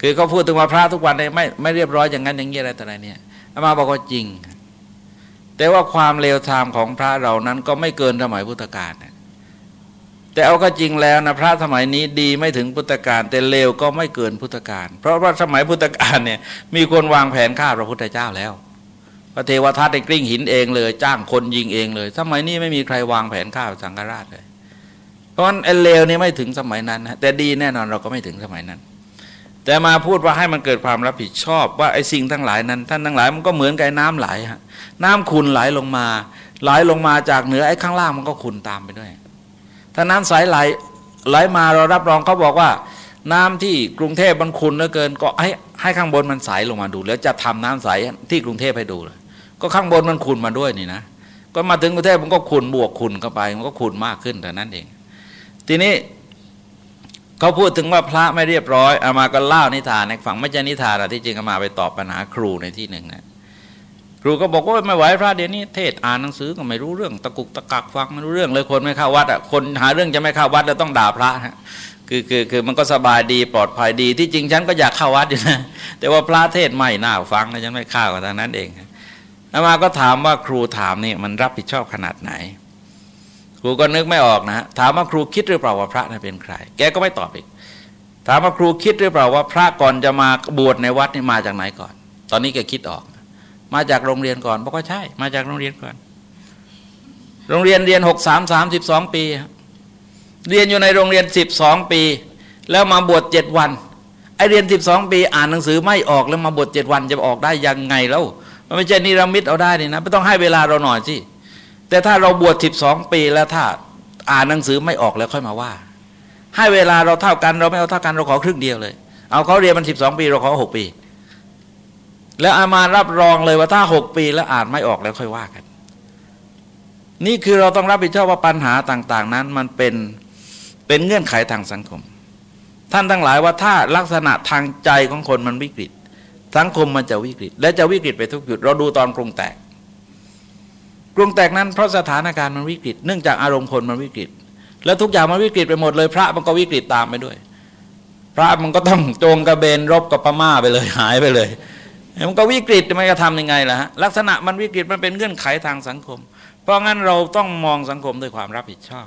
Speaker 1: คือเขาพูดถึงว่าพระทุกวันไม่ไม่เรียบร้อยอย่างนั้นอย่างนี้อะไรต่ออะไรเนี่ยอามาบอกว่าจริง แต่ว่าความเลวทรามของพระเรานั้นก็ไม่เกินสมัยพุทธกาลแต่เอาก็จริงแล้วนะพระสมัยนี้ดีไม่ถึงพุทธกาลแต่เลวก็ไม่เกินพุทธกาลเพราะว่าสมัยพุทธกาลเนี่ยมีคนวางแผนฆ่าพระพุทธเจ้าแล้วพระเทวทัตได้กลิ้งหินเองเลย จ้างคนยิงเองเลยสมัยนี้ไม่มีใครวางแผนฆ่าสังฆราชเลย เพราะฉะนั้นไอ้เลวนี่ไม่ถึงสมัยนั้นนะแต่ดีแน่นอนเราก็ไม่ถึงสมัยนั้น แต่มาพูดว่าให้มันเกิดความรับผิดชอบว่าไอ้สิ่งทั้งหลายนั้น ท่านทั้งหลายมันก็เหมือนกับน้ำไหลฮะน้ำขุนไหลลงมา ไหลลงมาจากเหนือไอ้ข้างล่างมันก็ขุนตามไปด้วย ถ้าน้ำใสไหลไหลมาเรารับรองเขาบอกว่า น้ำที่กรุงเทพมันขุนเหลือเกิน ก็ให้ให้ข้างบนมันใสลงมาดู แล้วจะทำน้ำใสที่กรุงเทพให้ดูเลยก็ข้างบนมันขุนมาด้วยนี่นะก็มาถึงกรุงเทพมันก็ขุนบวกขุนเข้าไป มันก็ขุนมากขึ้นแต่นั้นเอง ทีนี้ เขาพูดถึงว่าพระไม่เรียบร้อยอามาก็เล่านิทานในฝั่งไม่ใช่นิทานอะที่จริงอามาไปตอบปัญหาครูในที่หนึ่งนะครูก็บอกว่าไม่ไหวพระเดี๋ยวนี้เทศอ่านหนังสือก็ไม่รู้เรื่องตะกุกตะกักฟังไม่รู้เรื่องเลยคนไม่เข้าวัดอะคนหาเรื่องจะไม่เข้าวัดแล้วต้องด่าพระฮะคือคือคือมันก็สบายดีปลอดภัยดีที่จริงฉันก็อยากเข้าวัดอยู่นะแต่ว่าพระเทศไม่น่าฟังนะฉันไม่เข้ากันทางนั้นเองแล้วมาก็ถามว่าครูถามนี่มันรับผิดชอบขนาดไหน รูก็นึกไม่ออกนะถามว่าครูคิดหรือเปล่าว่าพระนั้นเป็นใคร แกก็ไม่ตอบอีก ถามว่าครูคิดหรือเปล่าว่าพระก่อนจะมาบวชในวัดนี่มาจากไหนก่อน ตอนนี้แกคิดออก มาจากโรงเรียนก่อนบอกว่าใช่ มาจากโรงเรียนก่อน โรงเรียนเรียนหกสามสามสิบสองปี เรียนอยู่ในโรงเรียนสิบสองปี แล้วมาบวชเจ็ดวันไอเรียนสิบสองปี อ่านหนังสือไม่ออกแล้วมาบวชเจ็ดวันจะออกได้ยังไงแล้วมันไม่ใช่นิรมิตเอาได้นี่นะไม่ต้องให้เวลาเราหน่อยสิ แต่ถ้าเราบวชสิบสองปีแล้วถ้าอ่านหนังสือไม่ออกแล้วค่อยมาว่า ให้เวลาเราเท่ากัน เราไม่เอาเท่ากันเราขอครึ่งเดียวเลย เอาเขาเรียนมันสิบสองปี เราขอหกปี แล้วอามารับรองเลยว่าถ้าหกปีแล้วอ่านไม่ออกแล้วค่อยว่ากัน นี่คือเราต้องรับผิดชอบว่าปัญหาต่าง ๆ นั้นมันเป็นเป็นเงื่อนไขทางสังคม ท่านทั้งหลายว่าถ้าลักษณะทางใจของคนมันวิกฤต สังคมมันจะวิกฤต และจะวิกฤตไปทุกจุดเราดูตอนกรุงแตก กรุงแตกนั้นเพราะสถานการณ์มันวิกฤต เนื่องจากอารมณ์คนมันวิกฤต แล้วทุกอย่างมันวิกฤตไปหมดเลย พระมันก็วิกฤตตามไปด้วย พระมันก็ต้องโจงกระเบนรบกับพม่าไปเลยหายไปเลยมันก็วิกฤตมันจะทำยังไงล่ะฮะลักษณะมันวิกฤตมันเป็นเงื่อนไขทางสังคม เพราะงั้นเราต้องมองสังคมด้วยความรับผิดชอบ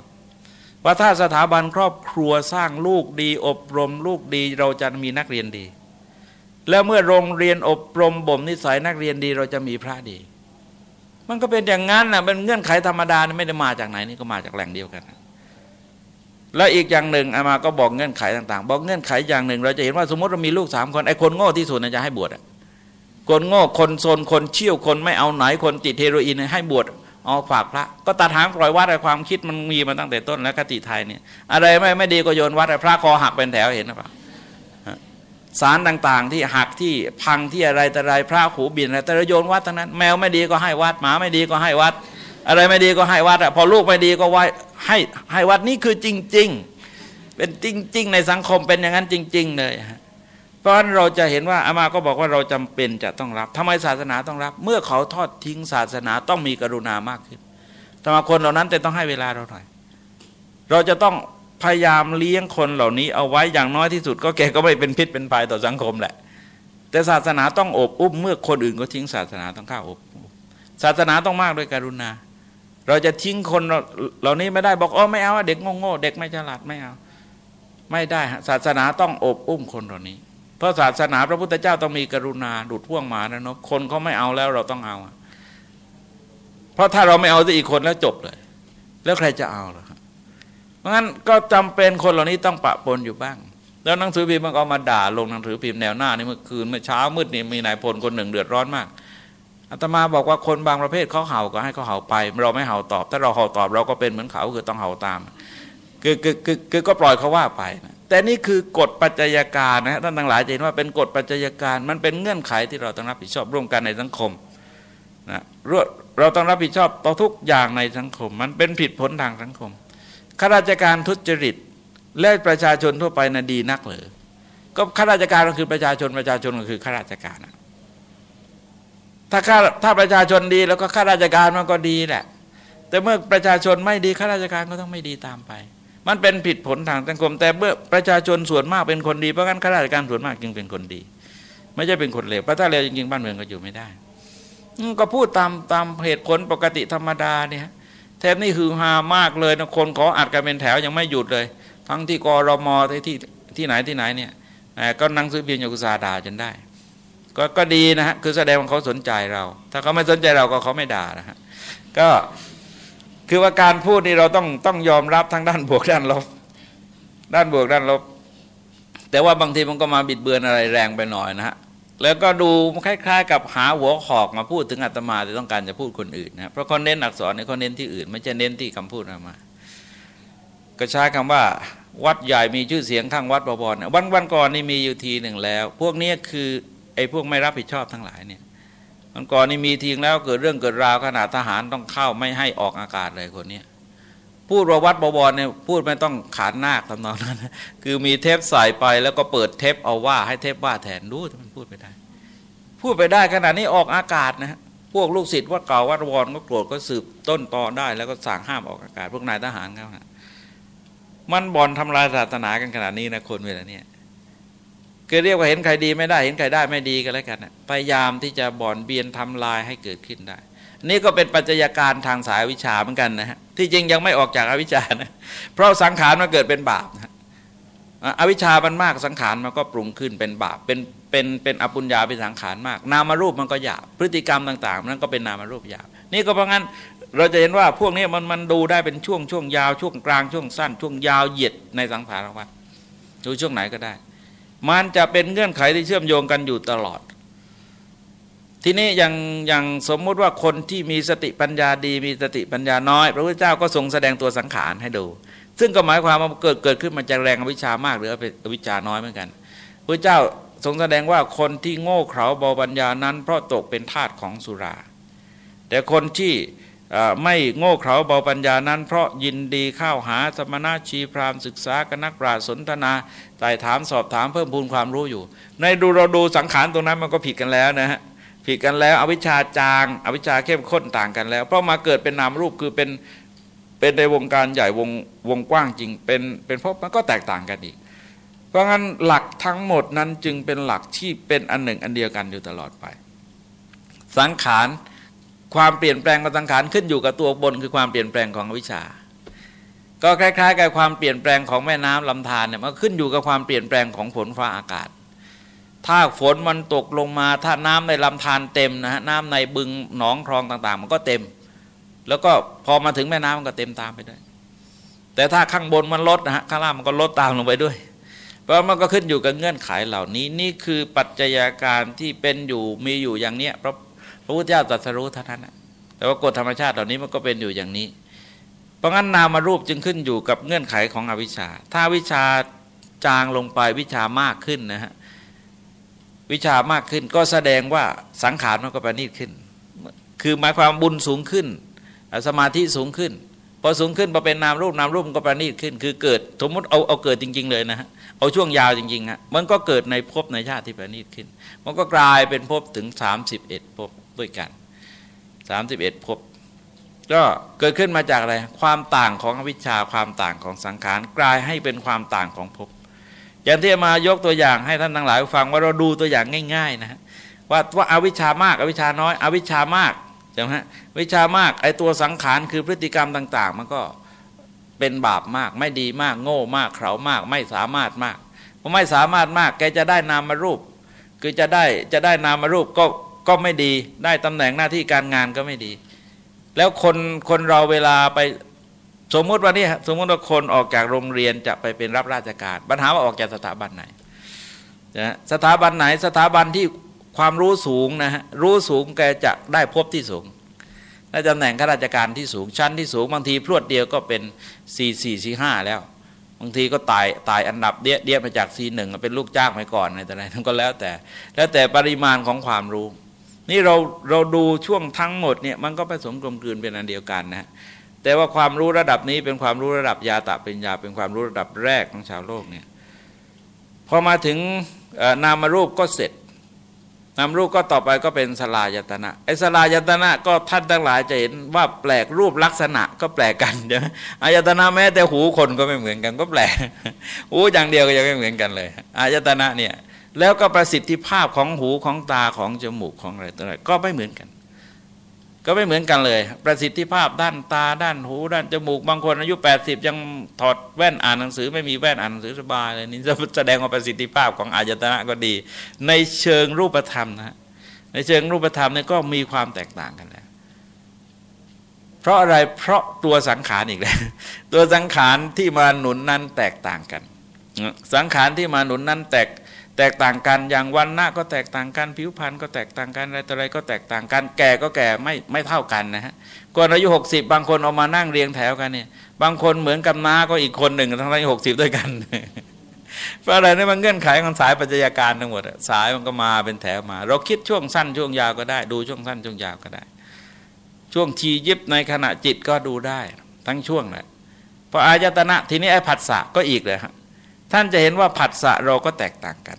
Speaker 1: ว่าถ้าสถาบันครอบครัวสร้างลูกดี อบรมลูกดีเราจะมีนักเรียนดี แล้วเมื่อโรงเรียนอบรมบ่มนิสัยนักเรียนดี เราจะมีพระดี มันก็เป็นอย่างนั้นนะเป็นเงื่อนไขธรรมดาไม่ได้มาจากไหนนี่ก็มาจากแหล่งเดียวกัน แล้วอีกอย่างหนึ่งอามาก็บอกเงื่อนไขต่างๆ บอกเงื่อนไขอย่างหนึ่ง เราจะเห็นว่าสมมติเรามีลูกสามคนไอ้คนโง่ที่สุดจะให้บวชคนโง่คนโซนคนเชี่ยวคนไม่เอาไหนคนติดเฮโรอีนให้บวชเอาฝากพระ ก็ตัดหางปล่อยวัดอะไรความคิดมันมีมาตั้งแต่ต้นแล้วคติไทยเนี่ยอะไรไม่ไม่ดีก็โยนวัดไอ้พระคอหักเป็นแถวเห็นหรือเปล่า สารต่างๆ ที่หักที่พังที่อะไรแต่ไรพระขูบินอะไรแต่ระโยนวัดทั้งนั้น แมวไม่ดีก็ให้วัดหมาไม่ดีก็ให้วัด อะไรไม่ดีก็ให้วัดอะพอลูกไม่ดีก็ไว้ให้ให้วัดนี่คือจริง ๆ เป็นจริง ๆ ในสังคมเป็นอย่างนั้นจริง ๆ เลยฮะเพราะฉะนั้นเราจะเห็นว่าอามาก็บอกว่าเราจำเป็นจะต้องรับทำไมศาสนาต้องรับ เมื่อเขาทอดทิ้งศาสนาต้องมีกรุณามากขึ้นธรรมคนเหล่านั้นแต่ต้องให้เวลาเราหน่อย เราจะต้อง พยายามเลี้ยงคนเหล่านี้เอาไว้อย่างน้อยที่สุด ก็แกก็ไม่เป็นพิษเป็นภัยต่อสังคมแหละ แต่ศาสนาต้องอบอุ้มเมื่อคนอื่นก็ทิ้งศาสนาต้องข้าอบศาสนาต้องมากด้วยการุณา เราจะทิ้งคนเหล่านี้ไม่ได้บอกอ๋อไม่เอาเด็กโง่ๆเด็กไม่ฉลาดไม่เอา ไม่ได้ศาสนาต้องอบอุ้มคนเหล่านี้ เพราะศาสนาพระพุทธเจ้าต้องมีกรุณาดุดพ่วงหมานะเนาะคนเขาไม่เอาแล้วเราต้องเอา เพราะถ้าเราไม่เอาจะอีกคนแล้วจบเลย แล้วใครจะเอาล่ะ เพราะงั้นก็จำเป็นคนเหล่านี้ต้องปะปนอยู่บ้าง แล้วหนังสือพิมพ์มันก็มาด่าลงหนังสือพิมพ์แนวหน้านี่เมื่อคืนเมื่อเช้ามืดนี่มีนายพลคนหนึ่งเดือดร้อนมากอาตมาบอกว่าคนบางประเภทเขาเห่าก็ให้เขาเห่าไป เราไม่เห่าตอบ ถ้าเราเห่าตอบเราก็เป็นเหมือนเขาคือต้องเห่าตามคือคือคือคือก็ปล่อยเขาว่าไปนะแต่นี่คือกฎปัจจัยการนะท่านทั้งหลายเห็นว่าเป็นกฎปัจจัยการ มันเป็นเงื่อนไขที่เราต้องรับผิดชอบร่วมกันในสังคมนะเราต้องรับผิดชอบต่อทุกอย่างในสังคม มันเป็นผิดผลทางสังคม ข้าราชการทุจริต และประชาชนทั่วไปนะดีนักเลยก็ข้าราชการก็คือประชาชนประชาชนก็คือข้าราชการถ้าข้าถ้าประชาชนดีแล้วก็ข้าราชการมันก็ดีแหละ แต่เมื่อประชาชนไม่ดีข้าราชการก็ต้องไม่ดีตามไป มันเป็นผิดผลทางสังคม แต่เมื่อประชาชนส่วนมากเป็นคนดีเพราะงั้นข้าราชการส่วนมากจึงเป็นคนดี ไม่ใช่เป็นคนเลวเพราะถ้าเลวจริงๆบ้านเมืองก็อยู่ไม่ได้ก็พูดตามตามเหตุผลปกติธรรมดาเนี่ย แทบนี่คือฮามากเลยนะคนขออัดกันเป็นแถวยังไม่หยุดเลย ทั้งที่กรมที่ที่ที่ไหนที่ไหนเนี่ยก็นั่งซื้อเพียงยกุซาด่าจนได้ ก็ก็ดีนะฮะคือแสดงว่าเขาสนใจเรา ถ้าเขาไม่สนใจเราก็เขาไม่ด่านะฮะก็คือว่าการพูดนี่เราต้องต้องยอมรับทั้งด้านบวกด้านลบ ด้านบวกด้านลบ แต่ว่าบางทีมันก็มาบิดเบือนอะไรแรงไปหน่อยนะฮะ แล้วก็ดูคล้ายๆ กับหาหัวหอกมาพูดถึงอาตมาแต่ต้องการจะพูดคนอื่นนะเพราะคนเน้นอักษรในคนเน้นที่อื่น ไม่ใช่เน้นที่คำพูดอามา ก็ใช้คำว่า วัดใหญ่มีชื่อเสียงข้างวัดบวรนวันวันก่อนนี่มีอยู่ทีหนึ่งแล้ว พวกนี้คือไอ้พวกไม่รับผิดชอบทั้งหลายเนี่ยมันก่อนนี่มีทีงแล้วเกิดเรื่องเกิดราวขนาดทหารต้องเข้าไม่ให้ออกอากาศเลยคนนี้ พูดว่าวัดบวรเนี่ยพูดไม่ต้องขานนาคทำนองนั้น คือมีเทปใส่ไปแล้วก็เปิดเทปเอาว่าให้เทปว่าแทนรู้มันพูดไปได้ พูดไปได้ขนาดนี้ออกอากาศนะฮะพวกลูกศิษย์ว่าเก่าวัดวรก็โกรธก็สืบต้นตอได้ แล้วก็สั่งห้ามออกอากาศ พวกนายทหารเขานะมันบ่อนทำลายศาสนากันขนาดนี้นะคนเวลาเนี้ยคือเรียกว่าเห็นใครดีไม่ได้เห็นใครได้ไม่ดีกันแล้วกันพยายามที่จะบ่อนเบียนทำลายให้เกิดขึ้นได้ นี่ก็เป็นปัจจัยการทางสายวิชาเหมือนกันนะฮะที่จริงยังไม่ออกจากอวิชานะเพราะสังขารมันเกิดเป็นบาปนะอวิชามันมากสังขารมันก็ปรุงขึ้นเป็นบาปเป็นเป็นเป็นอปุญญาเป็นสังขารมาก นามารูปมันก็หยาบพฤติกรรมต่างๆนั้นก็เป็นนามารูปหยาบนี่ก็เพราะงั้นเราจะเห็นว่าพวกนี้มันมันดูได้เป็นช่วงช่วงยาวช่วงกลางช่วงสั้น ช่วงยาวเหยียดในสังขารวัฏดูช่วงไหนก็ได้ มันจะเป็นเงื่อนไขที่เชื่อมโยงกันอยู่ตลอด ทีนี้อย่างอย่างสมมุติว่าคนที่มีสติปัญญาดี มีสติปัญญาน้อย พระพุทธเจ้าก็ทรงแสดงตัวสังขารให้ดู ซึ่งก็หมายความว่าเกิดเกิดขึ้นมันจะแรงอวิชามากหรืออวิชาน้อยเหมือนกันพระเจ้าทรงแสดงว่าคนที่โง่เขลาเบาปัญญานั้น เพราะตกเป็นทาสของสุรา แต่คนที่ไม่โง่เขลาเบาปัญญานั้น เพราะยินดีเข้าหาสมณะชีพรามศึกษากับนักปราชญ์สนทนาไต่ถามสอบถามเพิ่มพูนความรู้อยู่ ในดูเราดูสังขารตรงนั้นมันก็ผิดกันแล้วนะฮะ ผิดกันแล้ว อวิชชาจาง อวิชชาเข้มข้นต่างกันแล้ว เพราะมาเกิดเป็นนามรูปคือเป็นเป็นในวงการใหญ่วงวงกว้างจริง เป็นเป็นเพราะมันก็แตกต่างกันอีก เพราะงั้นหลักทั้งหมดนั้นจึงเป็นหลักที่เป็นอันหนึ่งอันเดียวกันอยู่ตลอดไป สังขารความเปลี่ยนแปลงของสังขารขึ้นอยู่กับตัวบนคือความเปลี่ยนแปลงของอวิชชา ก็คล้ายๆ กับความเปลี่ยนแปลงของแม่น้ำลำธารเนี่ยมันขึ้นอยู่กับความเปลี่ยนแปลงของฝนฟ้าอากาศ ถ้าฝนมันตกลงมา ถ้าน้ำในลำธารเต็มนะฮะน้ำในบึงหนองคลองต่าง ๆ มันก็เต็ม แล้วก็พอมาถึงแม่น้ำมันก็เต็มตามไปด้วย แต่ถ้าข้างบนมันลดนะฮะข้างล่างมันก็ลดตามลงไปด้วย เพราะมันก็ขึ้นอยู่กับเงื่อนไขเหล่านี้ นี่คือปัจจัยาการที่เป็นอยู่มีอยู่อย่างเนี้ยพระพระพุทธเจ้าตรัสรู้เท่านั้นนะแต่ว่ากฎธรรมชาติเหล่านี้มันก็เป็นอยู่อย่างนี้ เพราะงั้นนามารูปจึงขึ้นอยู่กับเงื่อนไขของอวิชชา ถ้าวิชาจางลงไปวิชามากขึ้นนะฮะ วิชามากขึ้น ก็แสดงว่าสังขารมันก็ประณีตขึ้น คือหมายความบุญสูงขึ้น สมาธิสูงขึ้น พอสูงขึ้นพอเป็นนามรูปนามรูปมันก็ประณีตขึ้น คือเกิดสมมติเอาเอาเกิดจริง ๆ เลยนะฮะเอาช่วงยาวจริงๆฮะมันก็เกิดในภพในชาติที่ประณีตขึ้น มันก็กลายเป็นภพถึง 31ภพด้วยกัน 31ภพก็เกิดขึ้นมาจากอะไร ความต่างของอวิชชาความต่างของสังขารกลายให้เป็นความต่างของภพ อย่างที่มายกตัวอย่างให้ท่านทั้งหลายฟังว่าเราดูตัวอย่างง่าย ๆ นะฮะว่าว่าอาวิชามากอวิชาน้อย อวิชามากใช่ไหมฮะวิชามากไอตัวสังขารคือพฤติกรรมต่าง ๆ มันก็เป็นบาปมาก ไม่ดีมากโง่มากเขามาก ไม่สามารถมากพอไม่สามารถมากแกจะได้นามารูป คือจะได้จะได้นามารูปก็ก็ไม่ดี ได้ตำแหน่งหน้าที่การงานก็ไม่ดี แล้วคนคนเราเวลาไป สมมติว่านี่สมมติว่าคนออกจากโรงเรียนจะไปเป็นรับราชการ ปัญหาว่าออกจากสถาบันไหนนะสถาบันไหนสถาบันที่ความรู้สูงนะฮะรู้สูงแกจะได้พบที่สูงได้ตำแหน่งข้าราชการที่สูงชั้นที่สูงบางทีพรวดเดียวก็เป็นสี่สี่สี่ห้าแล้วบางทีก็ตายตายอันดับเดียเดียมาจากซีหนึ่งเป็นลูกจ้างไปก่อนอะไรแต่ไรทั้งก็แล้วแต่ แล้วแต่ปริมาณของความรู้ นี่เราเราดูช่วงทั้งหมดเนี่ยมันก็ผสมกลมกลืนเป็นอันเดียวกันนะ แต่ว่าความรู้ระดับนี้เป็นความรู้ระดับยาตะเป็นยาเป็นความรู้ระดับแรกของชาวโลกเนี่ยพอมาถึงนามรูปก็เสร็จ นามรูปก็ต่อไปก็เป็นสลายตนะไอ้สลายตนะก็ท่านทั้งหลายจะเห็นว่าแปลกรูปลักษณะก็แปลกกันเดี๋ยวอายตนะแม้แต่หูคนก็ไม่เหมือนกันก็แปลกหูอย่างเดียวก็ยังไม่เหมือนกันเลยอายตนะเนี่ยแล้วก็ประสิทธิภาพของหูของตาของจมูกของอะไรต่างๆก็ไม่เหมือนกัน ก็ไม่เหมือนกันเลย ประสิทธิภาพด้านตาด้านหู ด้านจมูกบางคนอายุ 80 ยังถอดแว่นอ่านหนังสือไม่มีแว่นอ่านหนังสือสบายเลยนี่จะแสดงว่าประสิทธิภาพของอายตนะก็ดี ในเชิงรูปธรรมนะในเชิงรูปธรรมเนี่ยก็มีความแตกต่างกันแล้วเพราะอะไรเพราะตัวสังขารอีกแล้วตัวสังขารที่มาหนุนนั้นแตกต่างกัน สังขารที่มาหนุนนั้นแตก แตกต่างกันอย่างวันหน้าก็แตกต่างกันผิวพรรณก็แตกต่างกันอะไรต่ออะไรก็แตกต่างกัน แก่ก็แก่ไม่ไม่เท่ากันนะฮะคนอายุหกสิบบางคนเอามานั่งเรียงแถวกันเนี่ย บางคนเหมือนกับน้าก็อีกคนหนึ่งทั้งอายุหกสิบด้วยกันเพราะอะไรเนี่ยมันเงื่อนไขของสายปัจจัยการทั้งหมดสายมันก็มาเป็นแถวมา เราคิดช่วงสั้นช่วงยาวก็ได้ ดูช่วงสั้นช่วงยาวก็ได้ ช่วงทียิบในขณะจิตก็ดูได้ ทั้งช่วงแหละพออายตนะทีนี้ไอ้ผัสสะก็อีกเลยครับ ท่านจะเห็นว่าผัสสะเราก็แตกต่างกัน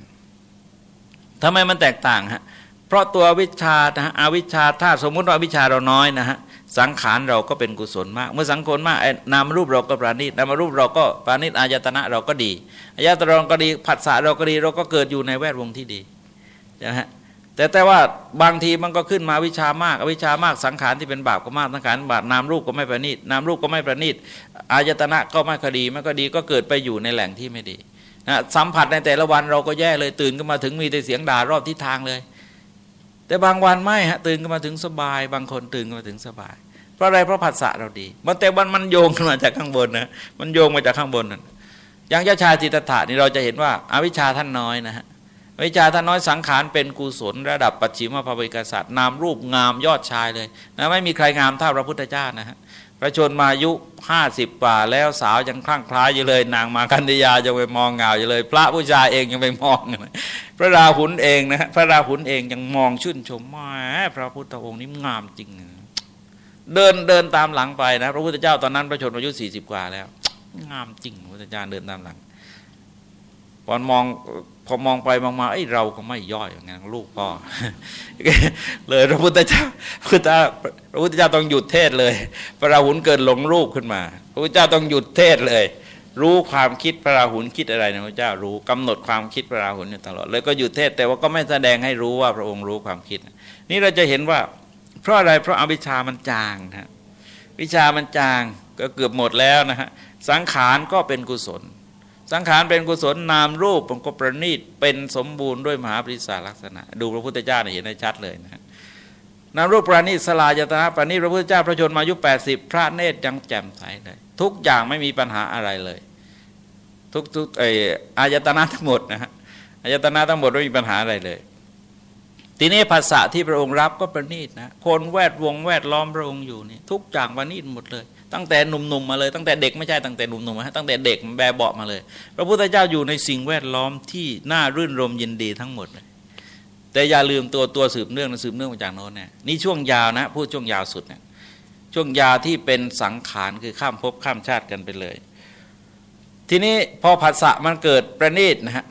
Speaker 1: ทำไมมันแตกต่างฮะเพราะตัววิชานะฮะอวิชาถ้าสมมุติว่าวิชาเราน้อยนะฮะสังขารเราก็เป็นกุศลมาก เมื่อสังขารมากนามรูปเราก็ปราณีตนามรูปเราก็ปราณีตอายตนะเราก็ดีอายตนะเราก็ดีผัสสะเราก็ดีเราก็เกิดอยู่ในแวดวงที่ดีนะฮะ แต่แต่ว่าบางทีมันก็ขึ้นมาวิชามากอวิชามากสังขารที่เป็นบาปก็มากสังขารบาปนามรูปก็ไม่ประณีตนามรูปก็ไม่ประณีตอายตนะก็ไม่คดีไม่ก็ดีก็เกิดไปอยู่ในแหล่งที่ไม่ดีนะสัมผัสในแต่ละวันเราก็แย่เลยตื่นขึ้นมาถึงมีแต่เสียงด่ารอบทิศทางเลย แต่บางวันไม่ฮะตื่นขึ้นมาถึงสบาย บางคนตื่นขึ้นมาถึงสบาย เพราะอะไรเพราะผัสสะเราดี มันแต่วันมันโยงขึ้นมาจากข้างบนนะมันโยงมาจากข้างบนนั่นอย่างเจ้าชายจิตถะนี่เราจะเห็นว่าอาวิชชาท่านน้อยนะฮะ วิชาท่านน้อยสังขารเป็นกุศล ระดับปัจฉิมภวิกษัตริย์นามรูปงามยอดชายเลยนะไม่มีใครงามเท่าพระพุทธเจ้านะฮะพระชนมายุห้าสิบกว่าแล้วสาวยังคลั่งคล้ายอยู่เลย นางมาคันธยายังไปมองเงาอยู่เลย พระผู้ชายเองยังไปมอง พระราหุลเองนะพระราหุลเองยังมองชื่นชมมาพระพุทธองค์นี้งามจริง เดินเดินตามหลังไปนะ พระพุทธเจ้าตอนนั้นพระชนมายุสี่สิบกว่าแล้ว งามจริงพระพุทธเจ้าเดินตามหลังพออมอง อมองไปมองมาไอ้เราก็ไม่ย่อยอย่างนั้นลูกพ่อเลยพระพุทธเจ้าพุทธเจ้าพระพุทธเจ้าต้องหยุดเทศเลย พระราหุลเกิดหลงรูปขึ้นมา พระพุทธเจ้าต้องหยุดเทศเลย รู้ความคิดพระราหุลคิดอะไรนะพระเจ้ารู้กำหนดความคิดพระราหุลอยู่ตลอดเลยก็หยุดเทศแต่ว่าก็ไม่แสดงให้รู้ว่าพระองค์รู้ความคิด นี่เราจะเห็นว่า เพราะอะไรเพราะอวิชามันจางนะวิชามันจางก็เกือบหมดแล้วนะฮะสังขารก็เป็นกุศล สังขารเป็นกุศลนามรูปมันก็ประณีตเป็นสมบูรณ์ด้วยมหาปริศาลักษณะ ดูพระพุทธเจ้าเห็นได้ชัดเลยนะฮะนามรูปประณีตสลายตนะประณีตพระพุทธเจ้าพระชนมายุแปดสิบพระเนตรยังแจ่มใสเลยทุกอย่างไม่มีปัญหาอะไรเลย ทุกทุกไออายตนะทั้งหมดนะฮะอายตนะทั้งหมดไม่มีปัญหาอะไรเลย ทีนี้ภาษาที่พระองค์รับก็ประณีตนะคนแวดวงแวดล้อมพระองค์อยู่นี่ทุกอย่างประณีตหมดเลย ตั้งแต่หนุ่มๆมาเลยตั้งแต่เด็กไม่ใช่ตั้งแต่หนุ่มๆมาตั้งแต่เด็กแบเบาะมาเลย พระพุทธเจ้าอยู่ในสิ่งแวดล้อมที่น่ารื่นรมยินดีทั้งหมดเลยแต่อย่าลืมตัวตัวสืบเนื่องนะสืบเนื่องมาจากโน้นเนี่ยนี่ช่วงยาวนะพูดช่วงยาวสุดเนี่ยช่วงยาวที่เป็นสังขารคือข้ามภพข้ามชาติกันไปเลย ทีนี้พอผัสสะมันเกิดประณีตนะฮะ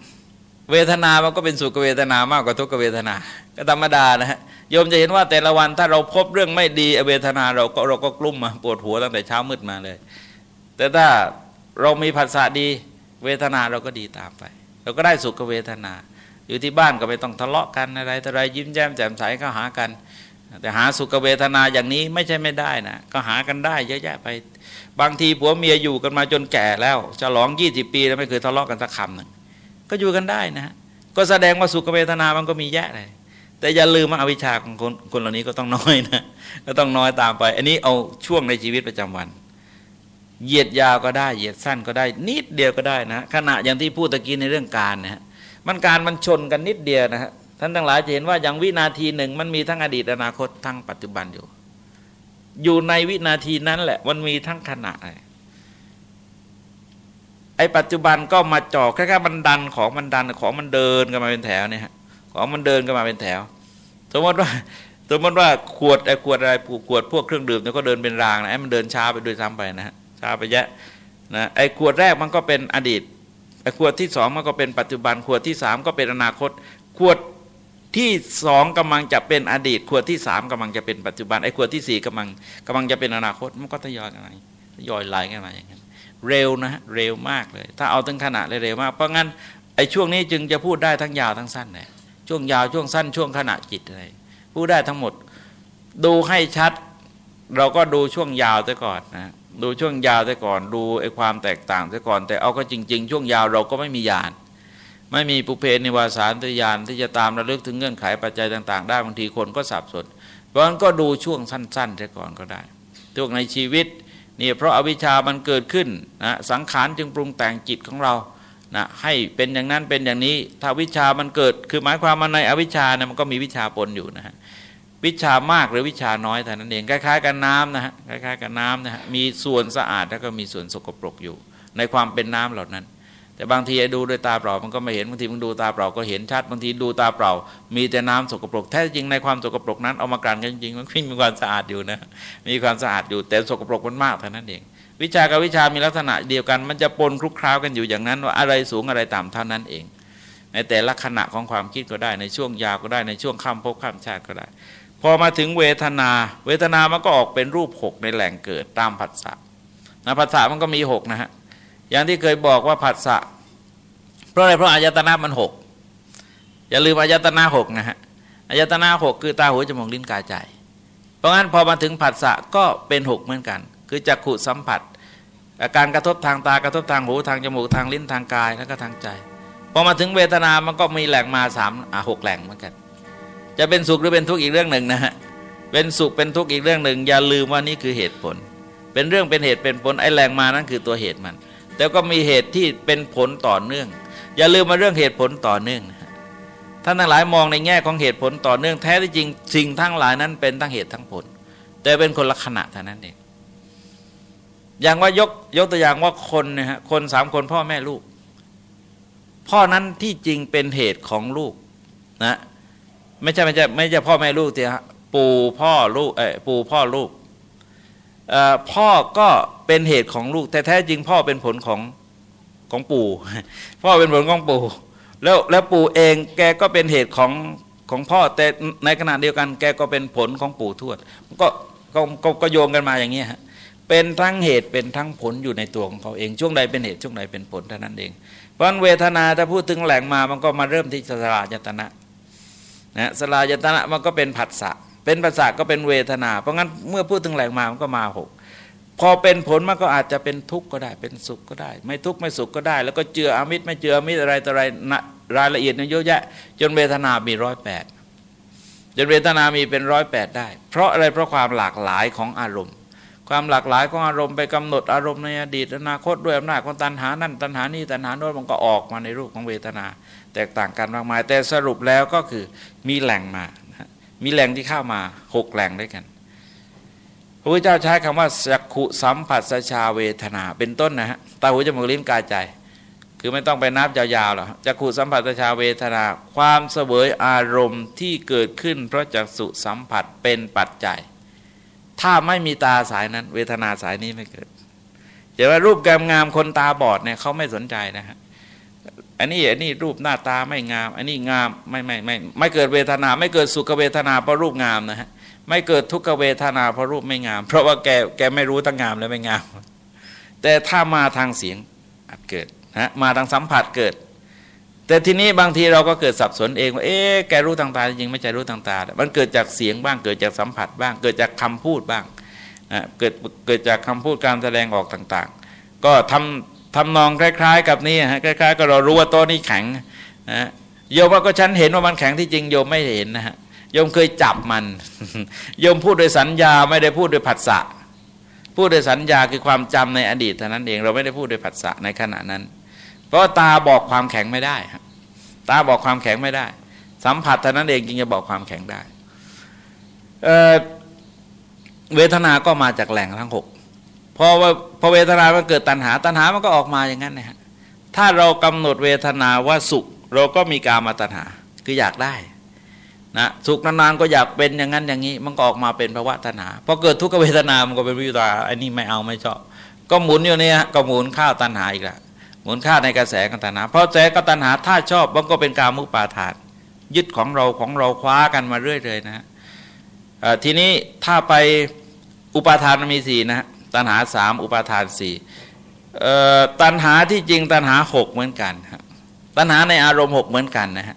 Speaker 1: เวทนามันก็เป็นสุขเวทนามากกว่าทุกขเวทนา ก็ธรรมดานะฮะ โยมจะเห็นว่าแต่ละวันถ้าเราพบเรื่องไม่ดีเวทนาเราก็เราก็กลุ้มมาปวดหัวตั้งแต่เช้ามืดมาเลย แต่ถ้าเรามีภาษาดีเวทนาเราก็ดีตามไป เราก็ได้สุขเวทนา อยู่ที่บ้านก็ไม่ต้องทะเลาะกันอะไรแต่ไรยิ้มแย้มแจ่มใสก็หากัน แต่หาสุขเวทนาอย่างนี้ไม่ใช่ไม่ได้นะก็หากันได้เยอะแยะไป บางทีผัวเมียอยู่กันมาจนแก่แล้วจะหลองยี่สิบปีแล้วไม่เคยทะเลาะกันสักคำหนึ่งก็อยู่กันได้นะ ก็แสดงว่าสุขเวทนามันก็มีแยะเลย แต่อย่าลืมว่าอวิชชาของคนคนเหล่านี้ก็ต้องน้อยนะก็ต้องน้อยตามไป อันนี้เอาช่วงในชีวิตประจำวัน เหยียดยาวก็ได้ เหยียดสั้นก็ได้ นิดเดียวก็ได้นะขณะอย่างที่พูดตะกี้ในเรื่องการนะฮะมันการมันชนกันนิดเดียวนะฮะท่านทั้งหลายจะเห็นว่าอย่างวินาทีหนึ่ง มันมีทั้งอดีตอนาคตทั้งปัจจุบันอยู่ อยู่ในวินาทีนั้นแหละ มันมีทั้งขณะไอ้ปัจจุบันก็มาจ่อแค่ๆมันดันของมันดันของมันเดินกันมาเป็นแถวเนี่ยฮะ ของมันเดินกันมาเป็นแถว สมมติว่าสมมติว่าขวดไอ้ขวดอะไรขวดพวกเครื่องดื่มเนี่ยก็เดินเป็นรางนะไอ้มันเดินช้าไปด้วยซ้ำไปนะฮะช้าไปแยะนะไอ้ขวดแรกมันก็เป็นอดีตไอ้ขวดที่สองมันก็เป็นปัจจุบันขวดที่สามก็เป็นอนาคต ขวดที่สองกำลังจะเป็นอดีต ขวดที่สามกำลังจะเป็นปัจจุบันไอ้ขวดที่สี่กำลังกำลังจะเป็นอนาคตมันก็ทยอยกันมาทยอยไหลกันมาอย่างนั้นเร็วนะเร็วมากเลย ถ้าเอาถึงขนาดเลยเร็วมากเพราะงั้นไอ้ช่วงนี้จึงจะพูดได้ทั้งยาวทั้งสั้นเลย ช่วงยาวช่วงสั้นช่วงขณะจิตอะไรพูดได้ทั้งหมด ดูให้ชัด เราก็ดูช่วงยาวซะก่อนนะดูช่วงยาวซะก่อน ดูไอ้ความแตกต่างซะก่อน แต่เอาก็จริง ๆ ช่วงยาวเราก็ไม่มีญาณไม่มีปุเพนิวาสารตยานที่จะตามระลึกถึงเงื่อนไขปัจจัยต่าง ๆ ได้บางทีคนก็สับสนเพราะนั้นก็ดูช่วงสั้นๆซะก่อนก็ได้ช่วงในชีวิตนี่เพราะอาวิชชามันเกิดขึ้นนะสังขารจึงปรุงแต่งจิตของเรา นะให้เป็นอย่างนั้นเป็นอย่างนี้ ถ้าวิชามันเกิด คือหมายความว่าในอวิชชานี่ยมันก็มีวิชาปนอยู่นะฮะวิชามากหรือวิชาน้อยแต่นั้นเองคล้ายๆ กันน้ำนะฮะคล้ายๆ กันน้ำนะฮะมีส่วนสะอาดแล้วก็มีส่วนสกปรกอยู่ ในความเป็นน้ำเหล่านั้น แต่บางทีดูด้วยตาเปล่ามันก็ไม่เห็นบางทีมันดูตาเปล่าก็เห็นชัดบางทีดูตาเปล่า มีแต่น้ำสกปรกแท้จริงในความสกปรกนั้นเอามากลั่นกันจริงมันมีความสะอาดอยู่นะมีความสะอาดอยู่แต่สกปรกมันมากเท่านั้นเอง วิชากับวิชามีลักษณะเดียวกัน มันจะปนคลุกคล้ากันอยู่อย่างนั้น ว่าอะไรสูงอะไรต่ำเท่านั้นเอง ในแต่ละขณะของความคิดก็ได้ในช่วงยาวก็ได้ในช่วงข้ามภพข้ามชาติก็ได้ พอมาถึงเวทนา เวทนามันก็ออกเป็นรูปหกในแหล่งเกิดตามผัสสะนะผัสสะมันก็มีหกนะฮะอย่างที่เคยบอกว่าผัสสะเพราะอะไรเพราะอายตนะมันหกอย่าลืมอายตนะหกนะฮะอายตนะหกคือตาหูจมูกลิ้นกายใจ เพราะงั้นพอมาถึงผัสสะก็เป็นหกเหมือนกัน คือจักขุสัมผัสการกระทบทางตากระทบทางหูทางจมูกทางลิ้นทางกายแล้วก็ทางใจพอมาถึงเวทนา มันก็มีแหล่งมาสามอะหกแหล่งเหมือนกัน จะเป็นสุขหรือเป็นทุกข์อีกเรื่องหนึ่งนะฮะเป็นสุขเป็นทุกข์อีกเรื่องหนึ่ง อย่าลืมว่านี่คือเหตุผล เป็นเรื่องเป็นเหตุเป็นผลไอ้แหล่งมานั้นคือตัวเหตุมัน แต่ก็มีเหตุที่เป็นผลต่อเนื่อง อย่าลืมมาเรื่องเหตุผลต่อเนื่องท่านทั้งหลายมองในแง่ของเหตุผลต่อเนื่องแท้ที่จริงสิ่งทั้งหลายนั้นเป็นทั้งเหตุทั้งผล แต่เป็นคนละขณะเท่านั้นเอง อย่างว่ายกยกตัวอย่างว่าคนนี่ยฮะคนสามคนพ่อแม่ลูก พ่อนั้นที่จริงเป็นเหตุของลูกนะไม่ใช่ไม่ใช่ไม่ใช่พ่อแม่ลูกเตียปู่พ่อลูกเออปู่พ่อลูกพ่อก็เป็นเหตุของลูก แต่แท้จริงพ่อเป็นผลของของปู่ พ่อเป็นผลของปู่ แล้วแล้วปู่เองแกก็เป็นเหตุของของพ่อ แต่ในขณะเดียวกัน แกก็เป็นผลของปู่ทวดก็ก็ก็โยงกันมาอย่างนี้ฮะ เป็นทั้งเหตุเป็นทั้งผลอยู่ในตัวของเขาเอง ช่วงใดเป็นเหตุช่วงใดเป็นผลเท่านั้นเอง เพราะเวทนาถ้าพูดถึงแหล่งมามันก็มาเริ่มที่สลายตนะนะสลายตนะมันก็เป็นผัสสะเป็นผัสสะก็เป็นเวทนา เพราะงั้นเมื่อพูดถึงแหล่งมามันก็มาหกพอเป็นผลมันก็อาจจะเป็นทุกข์ก็ได้เป็นสุขก็ได้ ไม่ทุกข์ไม่สุขก็ได้ แล้วก็เจืออมิตรไม่เจืออมิตรอะไรต่ออะไรรายละเอียดเนี่ยเยอะแยะ จนเวทนามีร้อยแปดจนเวทนามีเป็นร้อยแปดได้ เพราะอะไรเพราะความหลากหลายของอารมณ์ ความหลากหลายของอารมณ์ไปกำหนดอารมณ์ในอดีตอนาคตด้วยอำนาจของตัณหานั่นตัณหานี่ตัณหาโน้นมันก็ออกมาในรูปของเวทนา แตกต่างกันมากมาย แต่สรุปแล้วก็คือมีแหล่งมามีแหล่งที่เข้ามาหกแหล่งด้วยกันพระพุทธเจ้าใช้คำว่าสักขุสัมผัสชาเวทนาเป็นต้นนะฮะตาหูจมูกลิ้นกายใจ คือไม่ต้องไปนับยาวๆหรอกจักขุสัมผัสชาเวทนา ความเสวยอารมณ์ที่เกิดขึ้น เพราะจักสุสัมผัสเป็นปัจจัย ถ้าไม่มีตาสายนั้น เวทนาสายนี้ไม่เกิดแต่ว่ารูปงามงามคนตาบอดเนี่ยเขาไม่สนใจนะฮะอันนี้อันนี้รูปหน้าตาไม่งาม อันนี้งามไม่ไม่ไม่ไม่เกิดเวทนา ไม่เกิดสุขเวทนาเพราะรูปงามนะฮะไม่เกิดทุกขเวทนาเพราะรูปไม่งาม เพราะว่าแกแกไม่รู้ตั้งงามและไม่งาม แต่ถ้ามาทางเสียงอาจเกิดนะมาทางสัมผัสเกิด แต่ทีนี้บางทีเราก็เกิดสับสนเองว่าเอ๊ะแกรู้ทางตาจริงไม่ใช่รู้ทางตา มันเกิดจากเสียงบ้าง เกิดจากสัมผัสบ้าง เกิดจากคำพูดบ้างนะเกิดเกิดจากคำพูดการแสดงออกต่างๆ ก็ทำทำนองคล้าย ๆ กับนี่ฮะคล้ายๆกับเรารู้ว่าโต๊ะนี้แข็งนะโยมว่าก็ฉันเห็นว่ามันแข็งที่จริงโยมไม่เห็นนะฮะโยมเคยจับมันโยมพูดโดยสัญญาไม่ได้พูดโดยผัสสะพูดโดยสัญญาคือความจำในอดีตเท่านั้นเองเราไม่ได้พูดโดยผัสสะในขณะนั้น เพราะตาบอกความแข็งไม่ได้ตาบอกความแข็งไม่ได้ สัมผัสเท่านั้นเองจึงจะบอกความแข็งได้เเวทนาก็มาจากแหล่งทั้งหกพอว่าพอเวทนามันเกิดตัณหา ตัณหามันก็ออกมาอย่างนั้นนะฮะถ้าเรากำหนดเวทนาว่าสุข เราก็มีการมาตัณหาคืออยากได้นะสุขนานๆก็อยากเป็นอย่างนั้นอย่างนี้ มันก็ออกมาเป็นภาวะตัณหาพอเกิดทุกขเวทนามันก็เป็นวิตาอันนี้ไม่เอาไม่ชอบ ก็หมุนอยู่เนี่ยก็หมุนข้าวตัณหาอีกแล้ว หมุนข้าในกระแสกันตัณหาเพราะแสกตัณหาถ้าชอบมันก็เป็นการมุปาทานยึดของเราของเราคว้ากันมาเรื่อยเลยนะทีนี้ถ้าไปอุปาทานมีสี่นะตัณหาสามอุปาทานสี่ตัณหาที่จริงตัณหาหกเหมือนกันตัณหาในอารมณ์หกเหมือนกันนะฮะ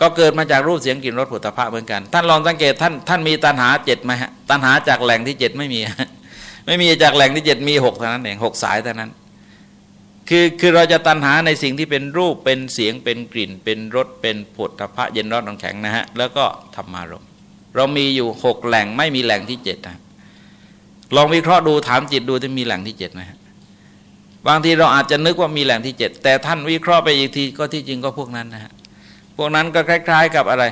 Speaker 1: ก็เกิดมาจากรูปเสียงกลิ่นรสผลิตภัณฑ์เหมือนกัน ท่านลองสังเกตท่านท่านมีตัณหาเจ็ดไหมฮะตัณหาจากแหล่งที่เจ็ดไม่มี ไม่มีจากแหล่งที่เจ็ดมีหกเท่านั้นเองหกสายเท่านั้น คือคือเราจะตัณหาในสิ่งที่เป็นรูปเป็นเสียงเป็นกลิ่น เป็นรสเป็นผลิตภัณฑ์เย็นร้อนน้ำแข็งนะฮะแล้วก็ธรรมารมเรามีอยู่หกแหล่งไม่มีแหล่งที่เจ็ดนะลองวิเคราะห์ดูถามจิตดูจะมีแหล่งที่เจ็ดไหมฮะบางทีเราอาจจะนึกว่ามีแหล่งที่เจ็ดแต่ท่านวิเคราะห์ไปอีกทีก็ที่จริงก็พวกนั้นนะฮะพวกนั้นก็คล้าย ๆ กับอะไร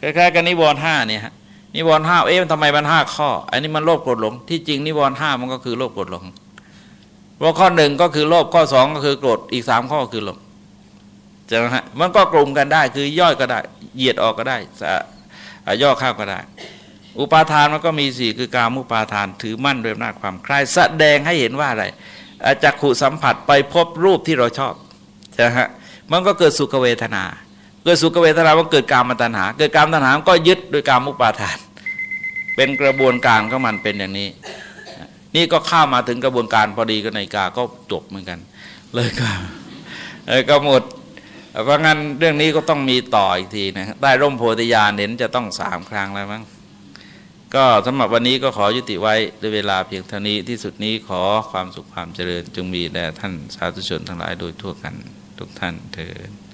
Speaker 1: คล้าย ๆ กับนิวรณ์ห้าเนี่ยฮะนิวรณ์ห้าเอ๊ะทำไมมันห้าข้อ อันนี้มันโลภโกรธหลงที่จริงนิวรณ์ห้ามันก็คือโลภโกรธหลง เพราข้อหนึ่งก็คือโลภข้อสองก็คือโกรธอีกสามข้อคือหลงจะฮะมันก็กลุ่มกันได้คือย่อยก็ได้เหยียดออกก็ได้ย่อข้าวก็ได้ อุปาทานมันก็มีสี่คือการมุปาทานถือมั่นด้วยอำนาจความคลายแสดงให้เห็นว่าอะไรจักขุสัมผัสไปพบรูปที่เราชอบใช่ฮะมันก็เกิดสุขเวทนา เกิดสุขเวทนาว่าเกิดการมตัณหา เกิดการตัณหาก็ยึดโดยการมุปาทาน เป็นกระบวนการของมันเป็นอย่างนี้ นี่ก็ข้ามาถึงกระบวนการพอดีกับนกาก็จบเหมือนกัน เลยก็เลยก็หมดเพราะงั้นเรื่องนี้ก็ต้องมีต่ออีกทีนะได้ร่มโพธิญาณเห็นจะต้องสามครั้งแล้วมั้งก็สำหรับวันนี้ก็ขอยุติไว้ด้วยเวลาเพียงเท่านี้ที่สุดนี้ขอความสุขความเจริญจงมีแด่ท่านสาธุชนทั้งหลายโดยทั่วกันทุกท่านเถิด